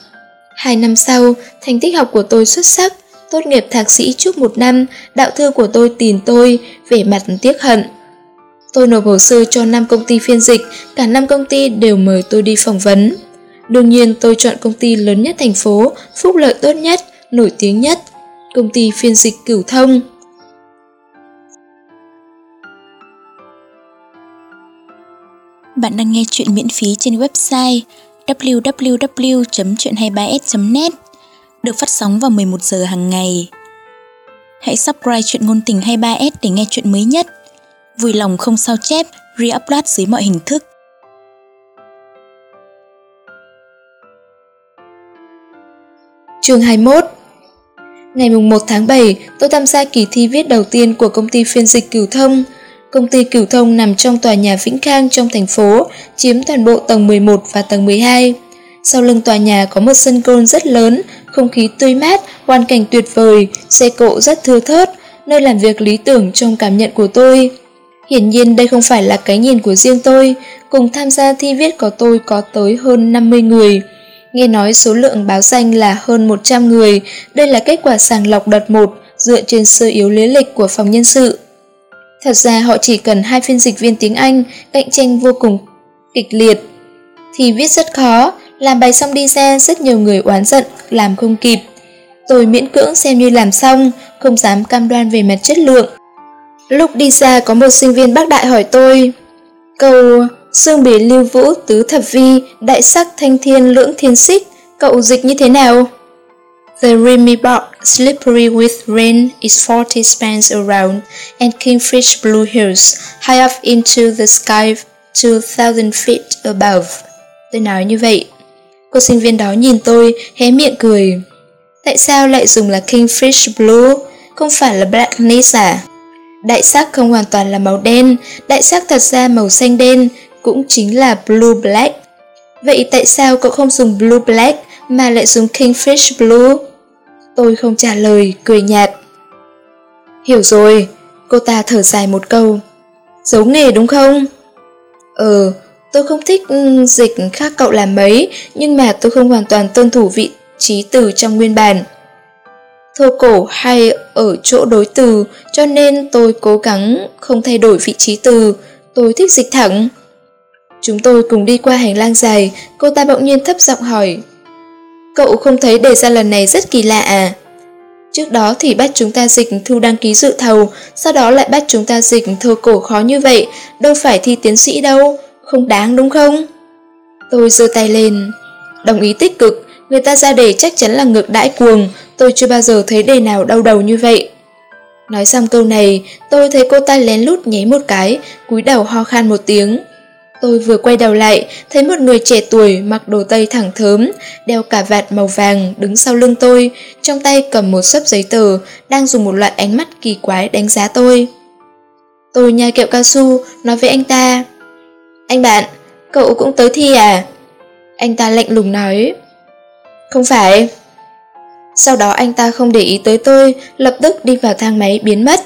Hai năm sau, thành tích học của tôi xuất sắc, tốt nghiệp thạc sĩ trước một năm, đạo thư của tôi tìm tôi, vẻ mặt tiếc hận. Tôi nộp hồ sơ cho 5 công ty phiên dịch, cả 5 công ty đều mời tôi đi phỏng vấn. Đương nhiên tôi chọn công ty lớn nhất thành phố, phúc lợi tốt nhất, nổi tiếng nhất, công ty phiên dịch cửu thông. Bạn đang nghe chuyện miễn phí trên website www.chuyện23s.net được phát sóng vào 11 giờ hàng ngày. Hãy subscribe chuyện ngôn tình 23s để nghe chuyện mới nhất. Vui lòng không sao chép, re-upload dưới mọi hình thức. Chương 21 Ngày mùng 1 tháng 7, tôi tham gia kỳ thi viết đầu tiên của công ty phiên dịch Cửu Thông. Công ty Cửu Thông nằm trong tòa nhà Vĩnh Khang trong thành phố, chiếm toàn bộ tầng 11 và tầng 12. Sau lưng tòa nhà có một sân côn rất lớn, không khí tươi mát, hoàn cảnh tuyệt vời, xe cộ rất thưa thớt, nơi làm việc lý tưởng trong cảm nhận của tôi. Hiển nhiên đây không phải là cái nhìn của riêng tôi, cùng tham gia thi viết có tôi có tới hơn 50 người. Nghe nói số lượng báo danh là hơn 100 người, đây là kết quả sàng lọc đợt 1 dựa trên sơ yếu lý lịch của phòng nhân sự. Thật ra họ chỉ cần hai phiên dịch viên tiếng Anh, cạnh tranh vô cùng kịch liệt. Thì viết rất khó, làm bài xong đi ra rất nhiều người oán giận, làm không kịp. Tôi miễn cưỡng xem như làm xong, không dám cam đoan về mặt chất lượng. Lúc đi ra có một sinh viên bác đại hỏi tôi Câu Sương bỉ lưu vũ tứ thập vi Đại sắc thanh thiên lưỡng thiên xích Cậu dịch như thế nào? The rimy bog, slippery with rain, is 40 spans around, and kingfish blue hills, high up into the sky 2,000 feet above. Tôi nói như vậy. Cô sinh viên đó nhìn tôi, hé miệng cười. Tại sao lại dùng là kingfish blue, không phải là blackness à? Đại sắc không hoàn toàn là màu đen, đại sắc thật ra màu xanh đen, cũng chính là blue black. Vậy tại sao cậu không dùng blue black mà lại dùng kingfish blue? Tôi không trả lời, cười nhạt. Hiểu rồi, cô ta thở dài một câu. Giấu nghề đúng không? ờ tôi không thích ừ, dịch khác cậu làm mấy, nhưng mà tôi không hoàn toàn tuân thủ vị trí từ trong nguyên bản thô cổ hay ở chỗ đối từ, cho nên tôi cố gắng không thay đổi vị trí từ, tôi thích dịch thẳng. Chúng tôi cùng đi qua hành lang dài, cô ta bỗng nhiên thấp giọng hỏi. Cậu không thấy đề ra lần này rất kỳ lạ à? Trước đó thì bắt chúng ta dịch thu đăng ký dự thầu, sau đó lại bắt chúng ta dịch thơ cổ khó như vậy, đâu phải thi tiến sĩ đâu, không đáng đúng không? Tôi giơ tay lên. Đồng ý tích cực, người ta ra đề chắc chắn là ngược đãi cuồng, tôi chưa bao giờ thấy đề nào đau đầu như vậy. Nói xong câu này, tôi thấy cô ta lén lút nháy một cái, cúi đầu ho khan một tiếng. Tôi vừa quay đầu lại, thấy một người trẻ tuổi mặc đồ tây thẳng thớm, đeo cả vạt màu vàng đứng sau lưng tôi, trong tay cầm một sấp giấy tờ, đang dùng một loại ánh mắt kỳ quái đánh giá tôi. Tôi nhai kẹo cao su, nói với anh ta. Anh bạn, cậu cũng tới thi à? Anh ta lạnh lùng nói. Không phải. Sau đó anh ta không để ý tới tôi, lập tức đi vào thang máy biến mất.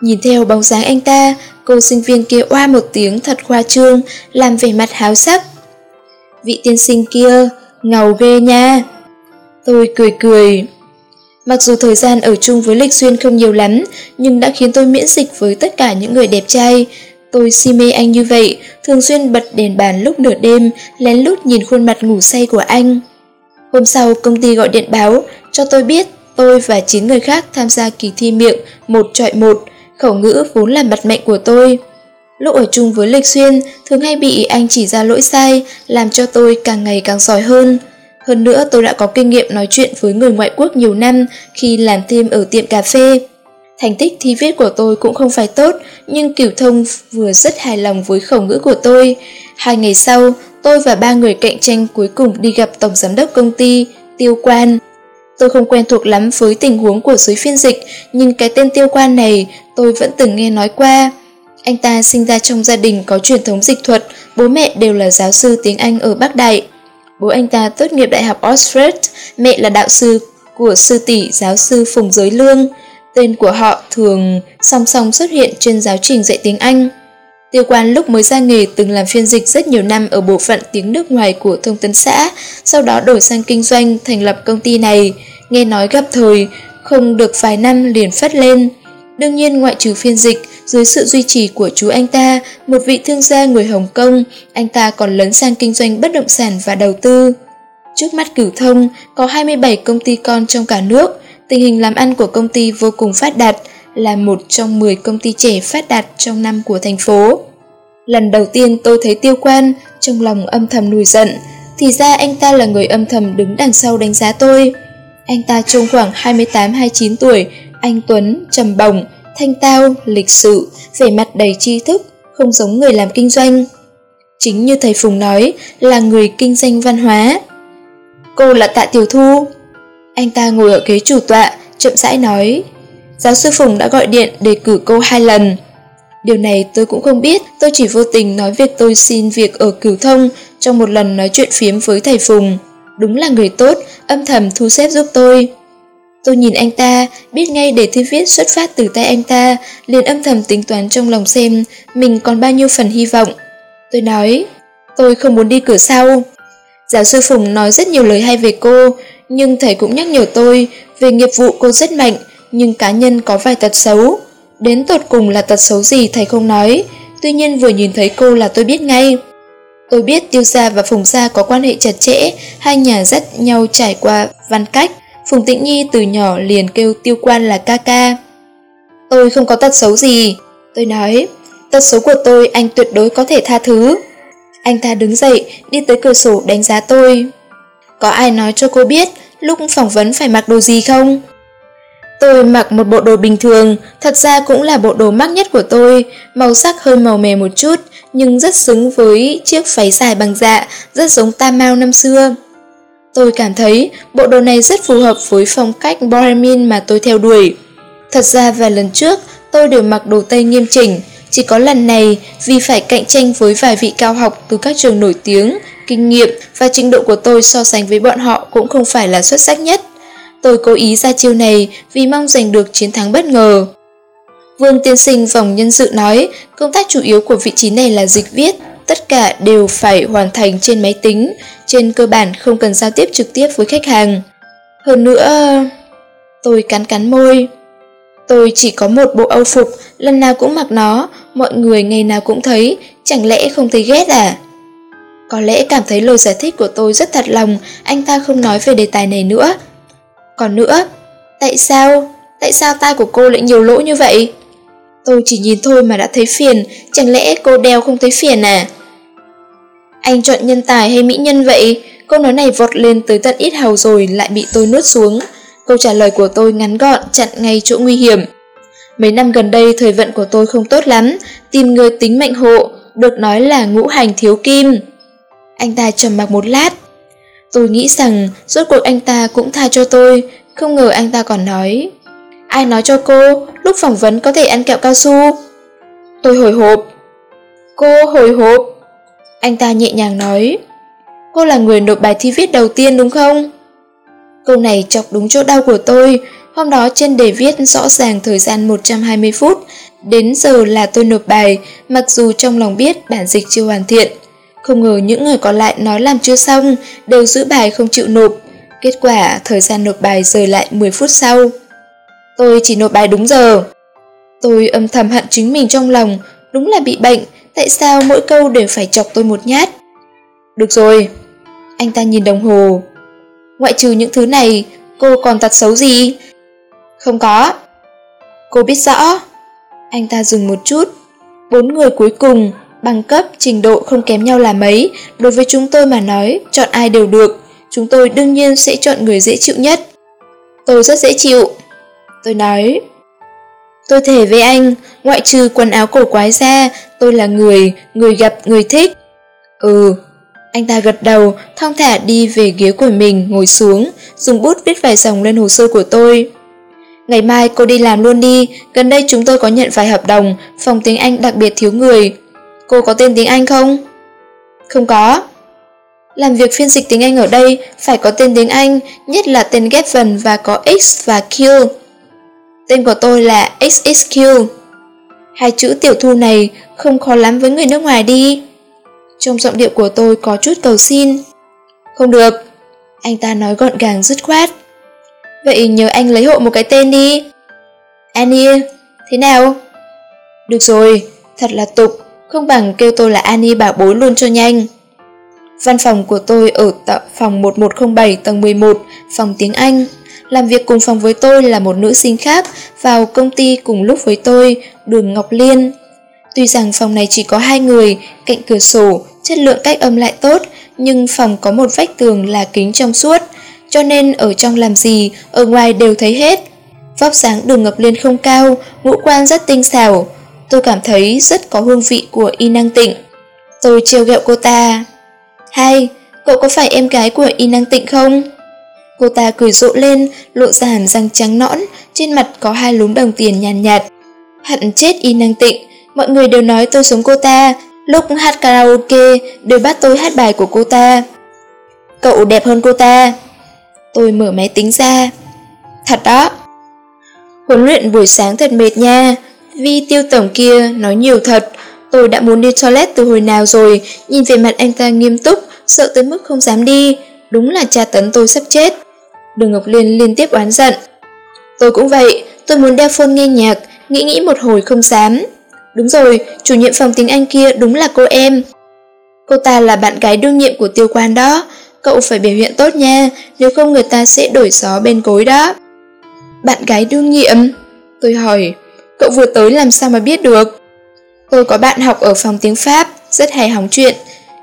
Nhìn theo bóng dáng anh ta, cô sinh viên kia oa một tiếng thật khoa trương, làm vẻ mặt háo sắc. Vị tiên sinh kia, ngầu ghê nha. Tôi cười cười. Mặc dù thời gian ở chung với Lịch Xuyên không nhiều lắm, nhưng đã khiến tôi miễn dịch với tất cả những người đẹp trai. Tôi si mê anh như vậy, thường xuyên bật đèn bàn lúc nửa đêm, lén lút nhìn khuôn mặt ngủ say của anh. Hôm sau, công ty gọi điện báo, cho tôi biết tôi và 9 người khác tham gia kỳ thi miệng một trọi một, khẩu ngữ vốn là mặt mạnh của tôi. Lúc ở chung với Lịch Xuyên, thường hay bị anh chỉ ra lỗi sai, làm cho tôi càng ngày càng giỏi hơn. Hơn nữa tôi đã có kinh nghiệm nói chuyện với người ngoại quốc nhiều năm khi làm thêm ở tiệm cà phê. Thành tích thi viết của tôi cũng không phải tốt, nhưng Cửu Thông vừa rất hài lòng với khẩu ngữ của tôi. Hai ngày sau, tôi và ba người cạnh tranh cuối cùng đi gặp Tổng Giám đốc công ty, Tiêu Quan. Tôi không quen thuộc lắm với tình huống của giới phiên dịch, nhưng cái tên Tiêu Quan này tôi vẫn từng nghe nói qua. Anh ta sinh ra trong gia đình có truyền thống dịch thuật, bố mẹ đều là giáo sư tiếng Anh ở Bắc Đại. Bố anh ta tốt nghiệp đại học Oxford, mẹ là đạo sư của sư tỷ giáo sư Phùng Giới Lương. Tên của họ thường song song xuất hiện trên giáo trình dạy tiếng Anh. Tiêu quan lúc mới ra nghề từng làm phiên dịch rất nhiều năm ở bộ phận tiếng nước ngoài của thông tấn xã, sau đó đổi sang kinh doanh thành lập công ty này. Nghe nói gặp thời, không được vài năm liền phát lên. Đương nhiên ngoại trừ phiên dịch, dưới sự duy trì của chú anh ta, một vị thương gia người Hồng Kông, anh ta còn lấn sang kinh doanh bất động sản và đầu tư. Trước mắt cửu thông, có 27 công ty con trong cả nước, tình hình làm ăn của công ty vô cùng phát đạt, là một trong 10 công ty trẻ phát đạt trong năm của thành phố. Lần đầu tiên tôi thấy tiêu quan, trong lòng âm thầm nổi giận, thì ra anh ta là người âm thầm đứng đằng sau đánh giá tôi. Anh ta trông khoảng 28-29 tuổi, anh Tuấn, trầm bồng, thanh tao, lịch sự, vẻ mặt đầy tri thức, không giống người làm kinh doanh. Chính như thầy Phùng nói, là người kinh doanh văn hóa. Cô là Tạ Tiểu Thu. Anh ta ngồi ở ghế chủ tọa, chậm rãi nói. Giáo sư Phùng đã gọi điện đề cử cô hai lần. Điều này tôi cũng không biết, tôi chỉ vô tình nói việc tôi xin việc ở cửu thông trong một lần nói chuyện phiếm với thầy Phùng. Đúng là người tốt, âm thầm thu xếp giúp tôi. Tôi nhìn anh ta, biết ngay để thi viết xuất phát từ tay anh ta, liền âm thầm tính toán trong lòng xem mình còn bao nhiêu phần hy vọng. Tôi nói, tôi không muốn đi cửa sau. Giáo sư Phùng nói rất nhiều lời hay về cô, nhưng thầy cũng nhắc nhở tôi về nghiệp vụ cô rất mạnh, nhưng cá nhân có vài tật xấu. Đến tột cùng là tật xấu gì thầy không nói, tuy nhiên vừa nhìn thấy cô là tôi biết ngay. Tôi biết Tiêu Gia và Phùng Gia có quan hệ chặt chẽ, hai nhà dắt nhau trải qua văn cách. Phùng Tĩnh Nhi từ nhỏ liền kêu Tiêu Quan là ca ca. Tôi không có tật xấu gì. Tôi nói, tật xấu của tôi anh tuyệt đối có thể tha thứ. Anh ta đứng dậy, đi tới cửa sổ đánh giá tôi. Có ai nói cho cô biết lúc phỏng vấn phải mặc đồ gì không? Tôi mặc một bộ đồ bình thường, thật ra cũng là bộ đồ mắc nhất của tôi, màu sắc hơi màu mè một chút, nhưng rất xứng với chiếc váy dài bằng dạ, rất giống tam mao năm xưa. Tôi cảm thấy bộ đồ này rất phù hợp với phong cách bohemian mà tôi theo đuổi. Thật ra vài lần trước, tôi đều mặc đồ tây nghiêm chỉnh, chỉ có lần này vì phải cạnh tranh với vài vị cao học từ các trường nổi tiếng, kinh nghiệm và trình độ của tôi so sánh với bọn họ cũng không phải là xuất sắc nhất. Tôi cố ý ra chiêu này vì mong giành được chiến thắng bất ngờ. Vương tiên sinh vòng nhân sự nói công tác chủ yếu của vị trí này là dịch viết, tất cả đều phải hoàn thành trên máy tính, trên cơ bản không cần giao tiếp trực tiếp với khách hàng. Hơn nữa... Tôi cắn cắn môi. Tôi chỉ có một bộ âu phục, lần nào cũng mặc nó, mọi người ngày nào cũng thấy, chẳng lẽ không thấy ghét à? Có lẽ cảm thấy lời giải thích của tôi rất thật lòng, anh ta không nói về đề tài này nữa. Còn nữa, tại sao, tại sao tai của cô lại nhiều lỗ như vậy? Tôi chỉ nhìn thôi mà đã thấy phiền, chẳng lẽ cô đeo không thấy phiền à? Anh chọn nhân tài hay mỹ nhân vậy? Câu nói này vọt lên tới tận ít hầu rồi lại bị tôi nuốt xuống. Câu trả lời của tôi ngắn gọn, chặn ngay chỗ nguy hiểm. Mấy năm gần đây thời vận của tôi không tốt lắm, tìm người tính mệnh hộ, được nói là ngũ hành thiếu kim. Anh ta trầm mặc một lát. Tôi nghĩ rằng rốt cuộc anh ta cũng tha cho tôi, không ngờ anh ta còn nói. Ai nói cho cô, lúc phỏng vấn có thể ăn kẹo cao su? Tôi hồi hộp. Cô hồi hộp. Anh ta nhẹ nhàng nói. Cô là người nộp bài thi viết đầu tiên đúng không? Câu này chọc đúng chỗ đau của tôi. Hôm đó trên đề viết rõ ràng thời gian 120 phút. Đến giờ là tôi nộp bài, mặc dù trong lòng biết bản dịch chưa hoàn thiện. Không ngờ những người còn lại nói làm chưa xong, đều giữ bài không chịu nộp. Kết quả thời gian nộp bài rời lại 10 phút sau. Tôi chỉ nộp bài đúng giờ. Tôi âm thầm hận chính mình trong lòng, đúng là bị bệnh, tại sao mỗi câu đều phải chọc tôi một nhát. Được rồi. Anh ta nhìn đồng hồ. Ngoại trừ những thứ này, cô còn tật xấu gì? Không có. Cô biết rõ. Anh ta dừng một chút. Bốn người cuối cùng, bằng cấp, trình độ không kém nhau là mấy. Đối với chúng tôi mà nói, chọn ai đều được. Chúng tôi đương nhiên sẽ chọn người dễ chịu nhất. Tôi rất dễ chịu. Tôi nói. Tôi thể với anh, ngoại trừ quần áo cổ quái ra, tôi là người, người gặp, người thích. Ừ. Anh ta gật đầu, thong thả đi về ghế của mình, ngồi xuống, dùng bút viết vài dòng lên hồ sơ của tôi. Ngày mai cô đi làm luôn đi, gần đây chúng tôi có nhận vài hợp đồng, phòng tiếng Anh đặc biệt thiếu người. Cô có tên tiếng Anh không? Không có. Làm việc phiên dịch tiếng Anh ở đây phải có tên tiếng Anh, nhất là tên ghép vần và có X và Q. Tên của tôi là XXQ. Hai chữ tiểu thu này không khó lắm với người nước ngoài đi. Trong giọng điệu của tôi có chút cầu xin. Không được, anh ta nói gọn gàng dứt khoát. Vậy nhờ anh lấy hộ một cái tên đi. Annie, thế nào? Được rồi, thật là tục, không bằng kêu tôi là Annie bảo bối luôn cho nhanh. Văn phòng của tôi ở tại phòng 1107 tầng 11, phòng tiếng Anh. Làm việc cùng phòng với tôi là một nữ sinh khác vào công ty cùng lúc với tôi, Đường Ngọc Liên. Tuy rằng phòng này chỉ có hai người, cạnh cửa sổ, chất lượng cách âm lại tốt, nhưng phòng có một vách tường là kính trong suốt, cho nên ở trong làm gì, ở ngoài đều thấy hết. Vóc dáng đường Ngọc Liên không cao, ngũ quan rất tinh xảo. Tôi cảm thấy rất có hương vị của y năng tịnh. Tôi trêu ghẹo cô ta. Hai, cậu có phải em gái của y năng tịnh không? Cô ta cười rộ lên, lộ ra hàm răng trắng nõn, trên mặt có hai lúm đồng tiền nhàn nhạt, nhạt. Hận chết y năng tịnh, mọi người đều nói tôi giống cô ta, lúc hát karaoke đều bắt tôi hát bài của cô ta. Cậu đẹp hơn cô ta. Tôi mở máy tính ra. Thật đó. Huấn luyện buổi sáng thật mệt nha. Vi tiêu tổng kia nói nhiều thật. Tôi đã muốn đi toilet từ hồi nào rồi, nhìn về mặt anh ta nghiêm túc, sợ tới mức không dám đi. Đúng là cha tấn tôi sắp chết. Đường Ngọc Liên liên tiếp oán giận. Tôi cũng vậy, tôi muốn đeo phone nghe nhạc, nghĩ nghĩ một hồi không dám. Đúng rồi, chủ nhiệm phòng tiếng Anh kia đúng là cô em. Cô ta là bạn gái đương nhiệm của tiêu quan đó, cậu phải biểu hiện tốt nha, nếu không người ta sẽ đổi gió bên cối đó. Bạn gái đương nhiệm? Tôi hỏi, cậu vừa tới làm sao mà biết được? Tôi có bạn học ở phòng tiếng Pháp, rất hay hóng chuyện.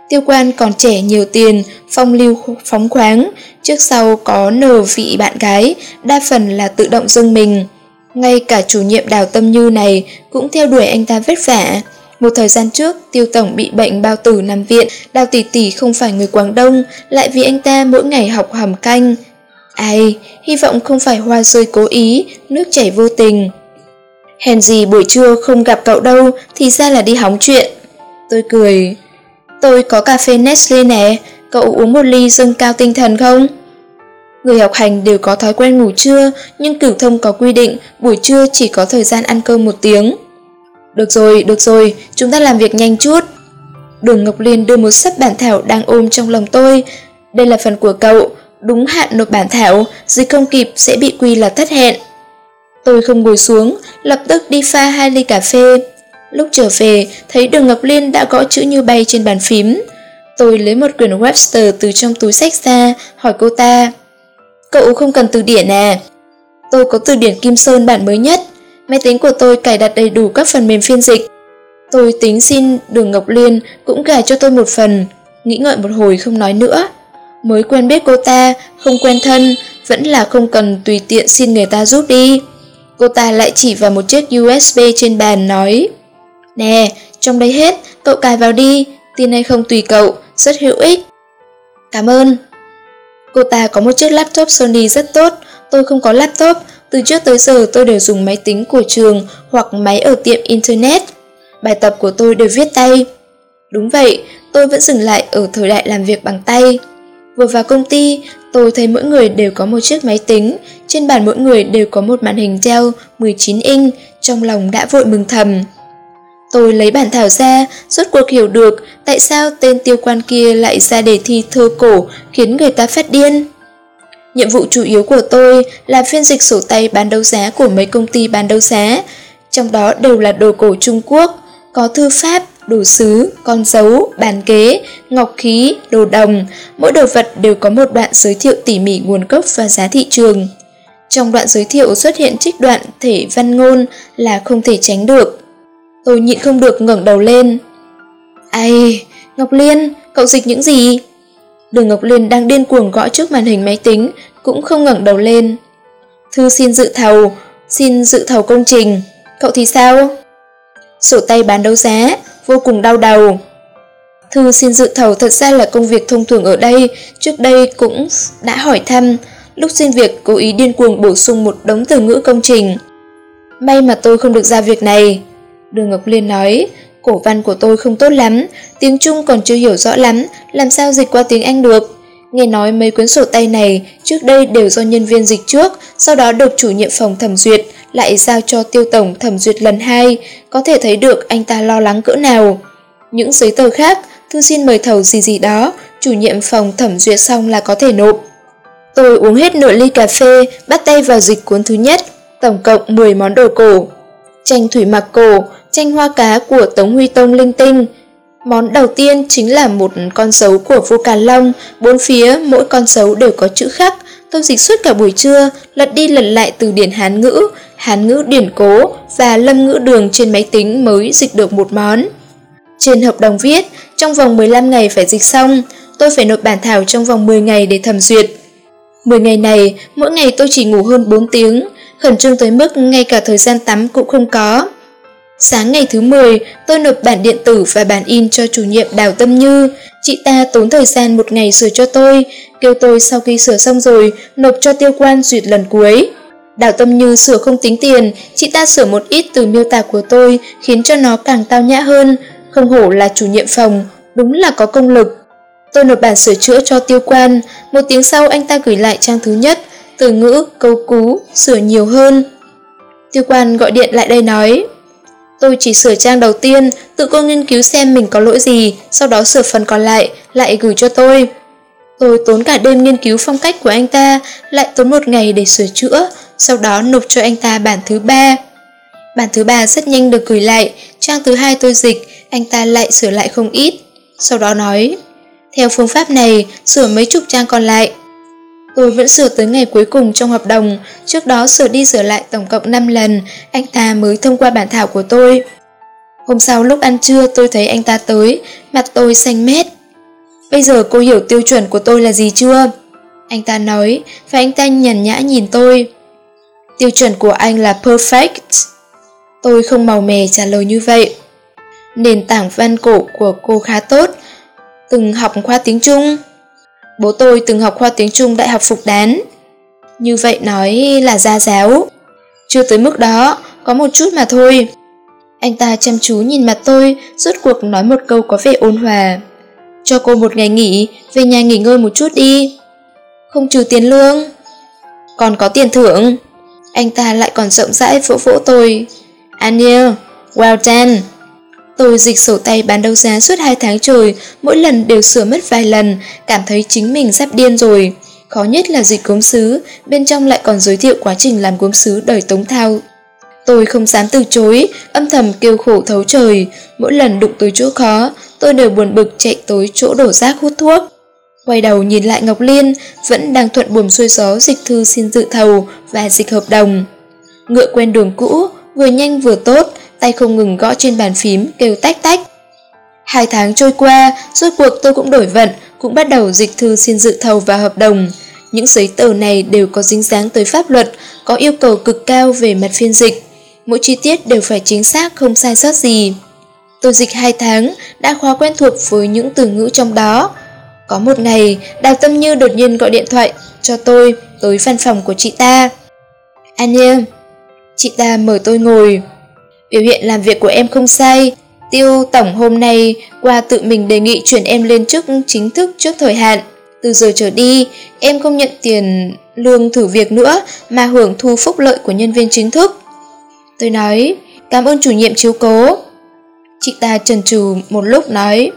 Tiêu quan còn trẻ nhiều tiền, phong lưu phóng khoáng, trước sau có nờ vị bạn gái, đa phần là tự động dâng mình. Ngay cả chủ nhiệm đào tâm như này cũng theo đuổi anh ta vất vả. Một thời gian trước, tiêu tổng bị bệnh bao tử nằm viện, đào tỷ tỷ không phải người Quảng Đông, lại vì anh ta mỗi ngày học hầm canh. Ai, hy vọng không phải hoa rơi cố ý, nước chảy vô tình. Hèn gì buổi trưa không gặp cậu đâu, thì ra là đi hóng chuyện. Tôi cười. Tôi có cà phê Nestle nè, cậu uống một ly dâng cao tinh thần không? Người học hành đều có thói quen ngủ trưa, nhưng cửu thông có quy định buổi trưa chỉ có thời gian ăn cơm một tiếng. Được rồi, được rồi, chúng ta làm việc nhanh chút. Đường Ngọc Liên đưa một sấp bản thảo đang ôm trong lòng tôi. Đây là phần của cậu, đúng hạn nộp bản thảo, dịch không kịp sẽ bị quy là thất hẹn. Tôi không ngồi xuống, lập tức đi pha hai ly cà phê. Lúc trở về, thấy đường Ngọc Liên đã gõ chữ như bay trên bàn phím. Tôi lấy một quyển Webster từ trong túi sách ra, hỏi cô ta. Cậu không cần từ điển à? Tôi có từ điển Kim Sơn bản mới nhất. Máy tính của tôi cài đặt đầy đủ các phần mềm phiên dịch. Tôi tính xin đường Ngọc Liên cũng gài cho tôi một phần. Nghĩ ngợi một hồi không nói nữa. Mới quen biết cô ta, không quen thân, vẫn là không cần tùy tiện xin người ta giúp đi. Cô ta lại chỉ vào một chiếc USB trên bàn nói Nè, trong đây hết, cậu cài vào đi, tin hay không tùy cậu, rất hữu ích. Cảm ơn. Cô ta có một chiếc laptop Sony rất tốt, tôi không có laptop, từ trước tới giờ tôi đều dùng máy tính của trường hoặc máy ở tiệm Internet. Bài tập của tôi đều viết tay. Đúng vậy, tôi vẫn dừng lại ở thời đại làm việc bằng tay. Vừa vào công ty, tôi thấy mỗi người đều có một chiếc máy tính, trên bàn mỗi người đều có một màn hình Dell 19 inch, trong lòng đã vội mừng thầm. Tôi lấy bản thảo ra, rốt cuộc hiểu được tại sao tên tiêu quan kia lại ra đề thi thơ cổ khiến người ta phát điên. Nhiệm vụ chủ yếu của tôi là phiên dịch sổ tay bán đấu giá của mấy công ty bán đấu giá, trong đó đều là đồ cổ Trung Quốc, có thư pháp, đồ sứ, con dấu, bàn kế, ngọc khí, đồ đồng, mỗi đồ vật đều có một đoạn giới thiệu tỉ mỉ nguồn gốc và giá thị trường. Trong đoạn giới thiệu xuất hiện trích đoạn thể văn ngôn là không thể tránh được. Tôi nhịn không được ngẩng đầu lên. Ai, Ngọc Liên, cậu dịch những gì? Đường Ngọc Liên đang điên cuồng gõ trước màn hình máy tính, cũng không ngẩng đầu lên. Thư xin dự thầu, xin dự thầu công trình. Cậu thì sao? Sổ tay bán đấu giá, vô cùng đau đầu. Thư xin dự thầu thật ra là công việc thông thường ở đây, trước đây cũng đã hỏi thăm, lúc xin việc cố ý điên cuồng bổ sung một đống từ ngữ công trình. May mà tôi không được ra việc này. Đường Ngọc Liên nói, Cổ văn của tôi không tốt lắm, tiếng Trung còn chưa hiểu rõ lắm, làm sao dịch qua tiếng Anh được. Nghe nói mấy cuốn sổ tay này trước đây đều do nhân viên dịch trước, sau đó được chủ nhiệm phòng thẩm duyệt, lại giao cho tiêu tổng thẩm duyệt lần hai, có thể thấy được anh ta lo lắng cỡ nào. Những giấy tờ khác, thư xin mời thầu gì gì đó, chủ nhiệm phòng thẩm duyệt xong là có thể nộp. Tôi uống hết nửa ly cà phê, bắt tay vào dịch cuốn thứ nhất, tổng cộng 10 món đồ cổ. Tranh thủy mặc cổ, tranh hoa cá của Tống Huy Tông linh tinh. Món đầu tiên chính là một con dấu của vua Càn Long, bốn phía mỗi con dấu đều có chữ khắc. Tôi dịch suốt cả buổi trưa, lật đi lật lại từ điển Hán ngữ, Hán ngữ điển cố và lâm ngữ đường trên máy tính mới dịch được một món. Trên hợp đồng viết, trong vòng 15 ngày phải dịch xong, tôi phải nộp bản thảo trong vòng 10 ngày để thẩm duyệt. 10 ngày này, mỗi ngày tôi chỉ ngủ hơn 4 tiếng, khẩn trương tới mức ngay cả thời gian tắm cũng không có. Sáng ngày thứ 10, tôi nộp bản điện tử và bản in cho chủ nhiệm Đào Tâm Như. Chị ta tốn thời gian một ngày sửa cho tôi, kêu tôi sau khi sửa xong rồi, nộp cho tiêu quan duyệt lần cuối. Đào Tâm Như sửa không tính tiền, chị ta sửa một ít từ miêu tả của tôi, khiến cho nó càng tao nhã hơn. Không hổ là chủ nhiệm phòng, đúng là có công lực. Tôi nộp bản sửa chữa cho tiêu quan, một tiếng sau anh ta gửi lại trang thứ nhất, từ ngữ, câu cú, sửa nhiều hơn. Tiêu quan gọi điện lại đây nói, Tôi chỉ sửa trang đầu tiên, tự cô nghiên cứu xem mình có lỗi gì, sau đó sửa phần còn lại, lại gửi cho tôi. Tôi tốn cả đêm nghiên cứu phong cách của anh ta, lại tốn một ngày để sửa chữa, sau đó nộp cho anh ta bản thứ ba. Bản thứ ba rất nhanh được gửi lại, trang thứ hai tôi dịch, anh ta lại sửa lại không ít. Sau đó nói, theo phương pháp này, sửa mấy chục trang còn lại. Tôi vẫn sửa tới ngày cuối cùng trong hợp đồng, trước đó sửa đi sửa lại tổng cộng 5 lần, anh ta mới thông qua bản thảo của tôi. Hôm sau lúc ăn trưa tôi thấy anh ta tới, mặt tôi xanh mét. Bây giờ cô hiểu tiêu chuẩn của tôi là gì chưa? Anh ta nói, và anh ta nhàn nhã nhìn tôi. Tiêu chuẩn của anh là perfect. Tôi không màu mè trả lời như vậy. Nền tảng văn cổ của cô khá tốt, từng học khoa tiếng Trung. Bố tôi từng học khoa tiếng Trung Đại học Phục Đán. Như vậy nói là gia giáo. Chưa tới mức đó, có một chút mà thôi. Anh ta chăm chú nhìn mặt tôi, rốt cuộc nói một câu có vẻ ôn hòa. Cho cô một ngày nghỉ, về nhà nghỉ ngơi một chút đi. Không trừ tiền lương. Còn có tiền thưởng. Anh ta lại còn rộng rãi vỗ vỗ tôi. Anil, well done. Tôi dịch sổ tay bán đấu giá suốt 2 tháng trời, mỗi lần đều sửa mất vài lần, cảm thấy chính mình sắp điên rồi. Khó nhất là dịch gốm sứ, bên trong lại còn giới thiệu quá trình làm gốm sứ đời Tống Thao. Tôi không dám từ chối, âm thầm kêu khổ thấu trời. Mỗi lần đụng tới chỗ khó, tôi đều buồn bực chạy tới chỗ đổ rác hút thuốc. Quay đầu nhìn lại Ngọc Liên, vẫn đang thuận buồm xuôi gió dịch thư xin dự thầu và dịch hợp đồng. Ngựa quen đường cũ, vừa nhanh vừa tốt, tay không ngừng gõ trên bàn phím kêu tách tách. Hai tháng trôi qua, rốt cuộc tôi cũng đổi vận, cũng bắt đầu dịch thư xin dự thầu và hợp đồng. Những giấy tờ này đều có dính dáng tới pháp luật, có yêu cầu cực cao về mặt phiên dịch. Mỗi chi tiết đều phải chính xác, không sai sót gì. Tôi dịch 2 tháng, đã khóa quen thuộc với những từ ngữ trong đó. Có một ngày, Đào Tâm Như đột nhiên gọi điện thoại cho tôi tới văn phòng của chị ta. Anh em, chị ta mời tôi ngồi. Biểu hiện làm việc của em không sai. Tiêu Tổng hôm nay qua tự mình đề nghị chuyển em lên chức chính thức trước thời hạn. Từ giờ trở đi, em không nhận tiền lương thử việc nữa mà hưởng thu phúc lợi của nhân viên chính thức. Tôi nói, cảm ơn chủ nhiệm chiếu cố. Chị ta trần trừ một lúc nói,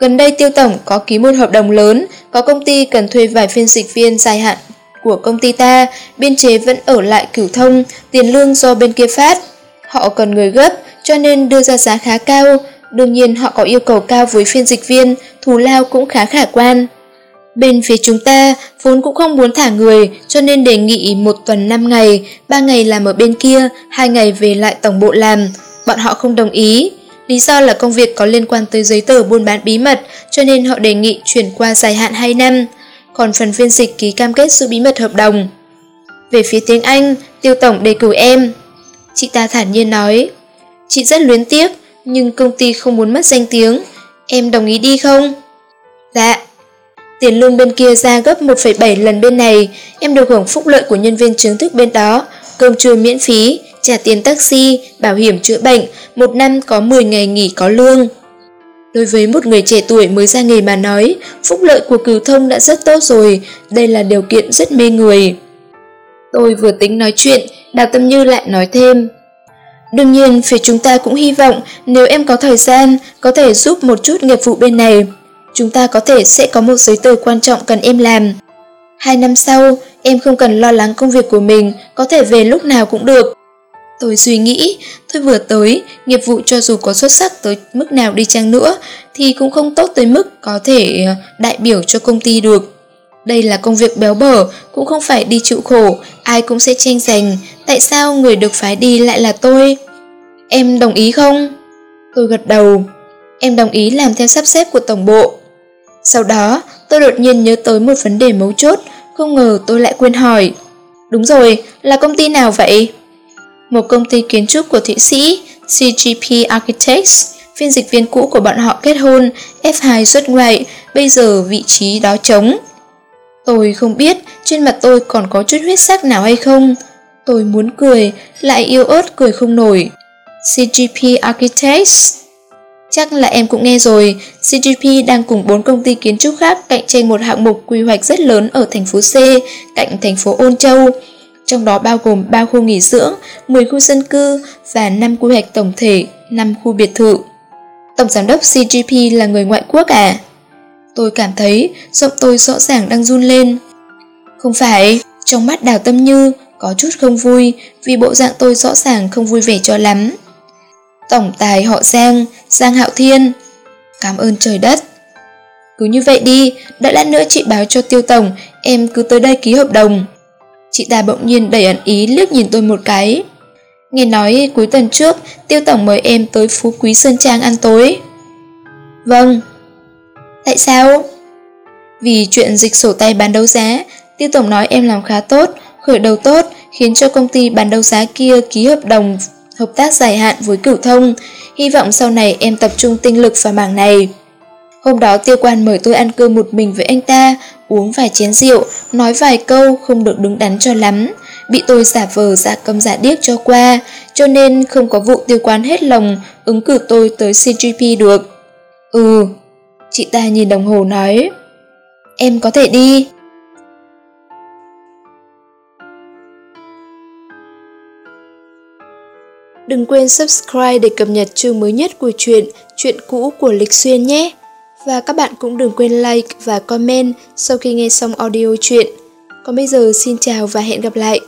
gần đây Tiêu Tổng có ký một hợp đồng lớn, có công ty cần thuê vài phiên dịch viên dài hạn của công ty ta, biên chế vẫn ở lại cửu thông, tiền lương do bên kia phát. Họ cần người gấp, cho nên đưa ra giá khá cao. Đương nhiên họ có yêu cầu cao với phiên dịch viên, thù lao cũng khá khả quan. Bên phía chúng ta, vốn cũng không muốn thả người, cho nên đề nghị một tuần 5 ngày, 3 ngày làm ở bên kia, 2 ngày về lại tổng bộ làm. Bọn họ không đồng ý. Lý do là công việc có liên quan tới giấy tờ buôn bán bí mật, cho nên họ đề nghị chuyển qua dài hạn 2 năm. Còn phần phiên dịch ký cam kết giữ bí mật hợp đồng. Về phía tiếng Anh, Tiêu Tổng đề cử em. Chị ta thản nhiên nói, chị rất luyến tiếc, nhưng công ty không muốn mất danh tiếng, em đồng ý đi không? Dạ. Tiền lương bên kia ra gấp 1,7 lần bên này, em được hưởng phúc lợi của nhân viên chính thức bên đó, cơm trưa miễn phí, trả tiền taxi, bảo hiểm chữa bệnh, một năm có 10 ngày nghỉ có lương. Đối với một người trẻ tuổi mới ra nghề mà nói, phúc lợi của cửu thông đã rất tốt rồi, đây là điều kiện rất mê người. Tôi vừa tính nói chuyện, Đào Tâm Như lại nói thêm. Đương nhiên, phía chúng ta cũng hy vọng nếu em có thời gian, có thể giúp một chút nghiệp vụ bên này. Chúng ta có thể sẽ có một giấy tờ quan trọng cần em làm. Hai năm sau, em không cần lo lắng công việc của mình, có thể về lúc nào cũng được. Tôi suy nghĩ, tôi vừa tới, nghiệp vụ cho dù có xuất sắc tới mức nào đi chăng nữa, thì cũng không tốt tới mức có thể ờ, đại biểu cho công ty được. Đây là công việc béo bở, cũng không phải đi chịu khổ, ai cũng sẽ tranh giành, tại sao người được phái đi lại là tôi? Em đồng ý không? Tôi gật đầu. Em đồng ý làm theo sắp xếp của tổng bộ. Sau đó, tôi đột nhiên nhớ tới một vấn đề mấu chốt, không ngờ tôi lại quên hỏi. Đúng rồi, là công ty nào vậy? Một công ty kiến trúc của Thụy Sĩ, CGP Architects, phiên dịch viên cũ của bọn họ kết hôn, F2 xuất ngoại, bây giờ vị trí đó trống. Tôi không biết trên mặt tôi còn có chút huyết sắc nào hay không. Tôi muốn cười, lại yêu ớt cười không nổi. CGP Architects Chắc là em cũng nghe rồi, CGP đang cùng 4 công ty kiến trúc khác cạnh tranh một hạng mục quy hoạch rất lớn ở thành phố C, cạnh thành phố Ôn Châu. Trong đó bao gồm 3 khu nghỉ dưỡng, 10 khu dân cư và 5 quy hoạch tổng thể, 5 khu biệt thự. Tổng giám đốc CGP là người ngoại quốc à? Tôi cảm thấy giọng tôi rõ ràng đang run lên. Không phải, trong mắt Đào Tâm Như có chút không vui vì bộ dạng tôi rõ ràng không vui vẻ cho lắm. Tổng tài họ Giang, Giang Hạo Thiên. Cảm ơn trời đất. Cứ như vậy đi, đợi lát nữa chị báo cho tiêu tổng, em cứ tới đây ký hợp đồng. Chị ta bỗng nhiên đầy ẩn ý liếc nhìn tôi một cái. Nghe nói cuối tuần trước, tiêu tổng mời em tới Phú Quý Sơn Trang ăn tối. Vâng. Tại sao? Vì chuyện dịch sổ tay bán đấu giá, tiêu tổng nói em làm khá tốt, khởi đầu tốt, khiến cho công ty bán đấu giá kia ký hợp đồng hợp tác dài hạn với cửu thông, hy vọng sau này em tập trung tinh lực vào mảng này. Hôm đó tiêu quan mời tôi ăn cơm một mình với anh ta, uống vài chén rượu, nói vài câu không được đứng đắn cho lắm. Bị tôi giả vờ giả câm giả điếc cho qua, cho nên không có vụ tiêu quan hết lòng ứng cử tôi tới CGP được. Ừ, chị ta nhìn đồng hồ nói. Em có thể đi. Đừng quên subscribe để cập nhật chương mới nhất của chuyện, chuyện cũ của Lịch Xuyên nhé. Và các bạn cũng đừng quên like và comment sau khi nghe xong audio chuyện. Còn bây giờ xin chào và hẹn gặp lại.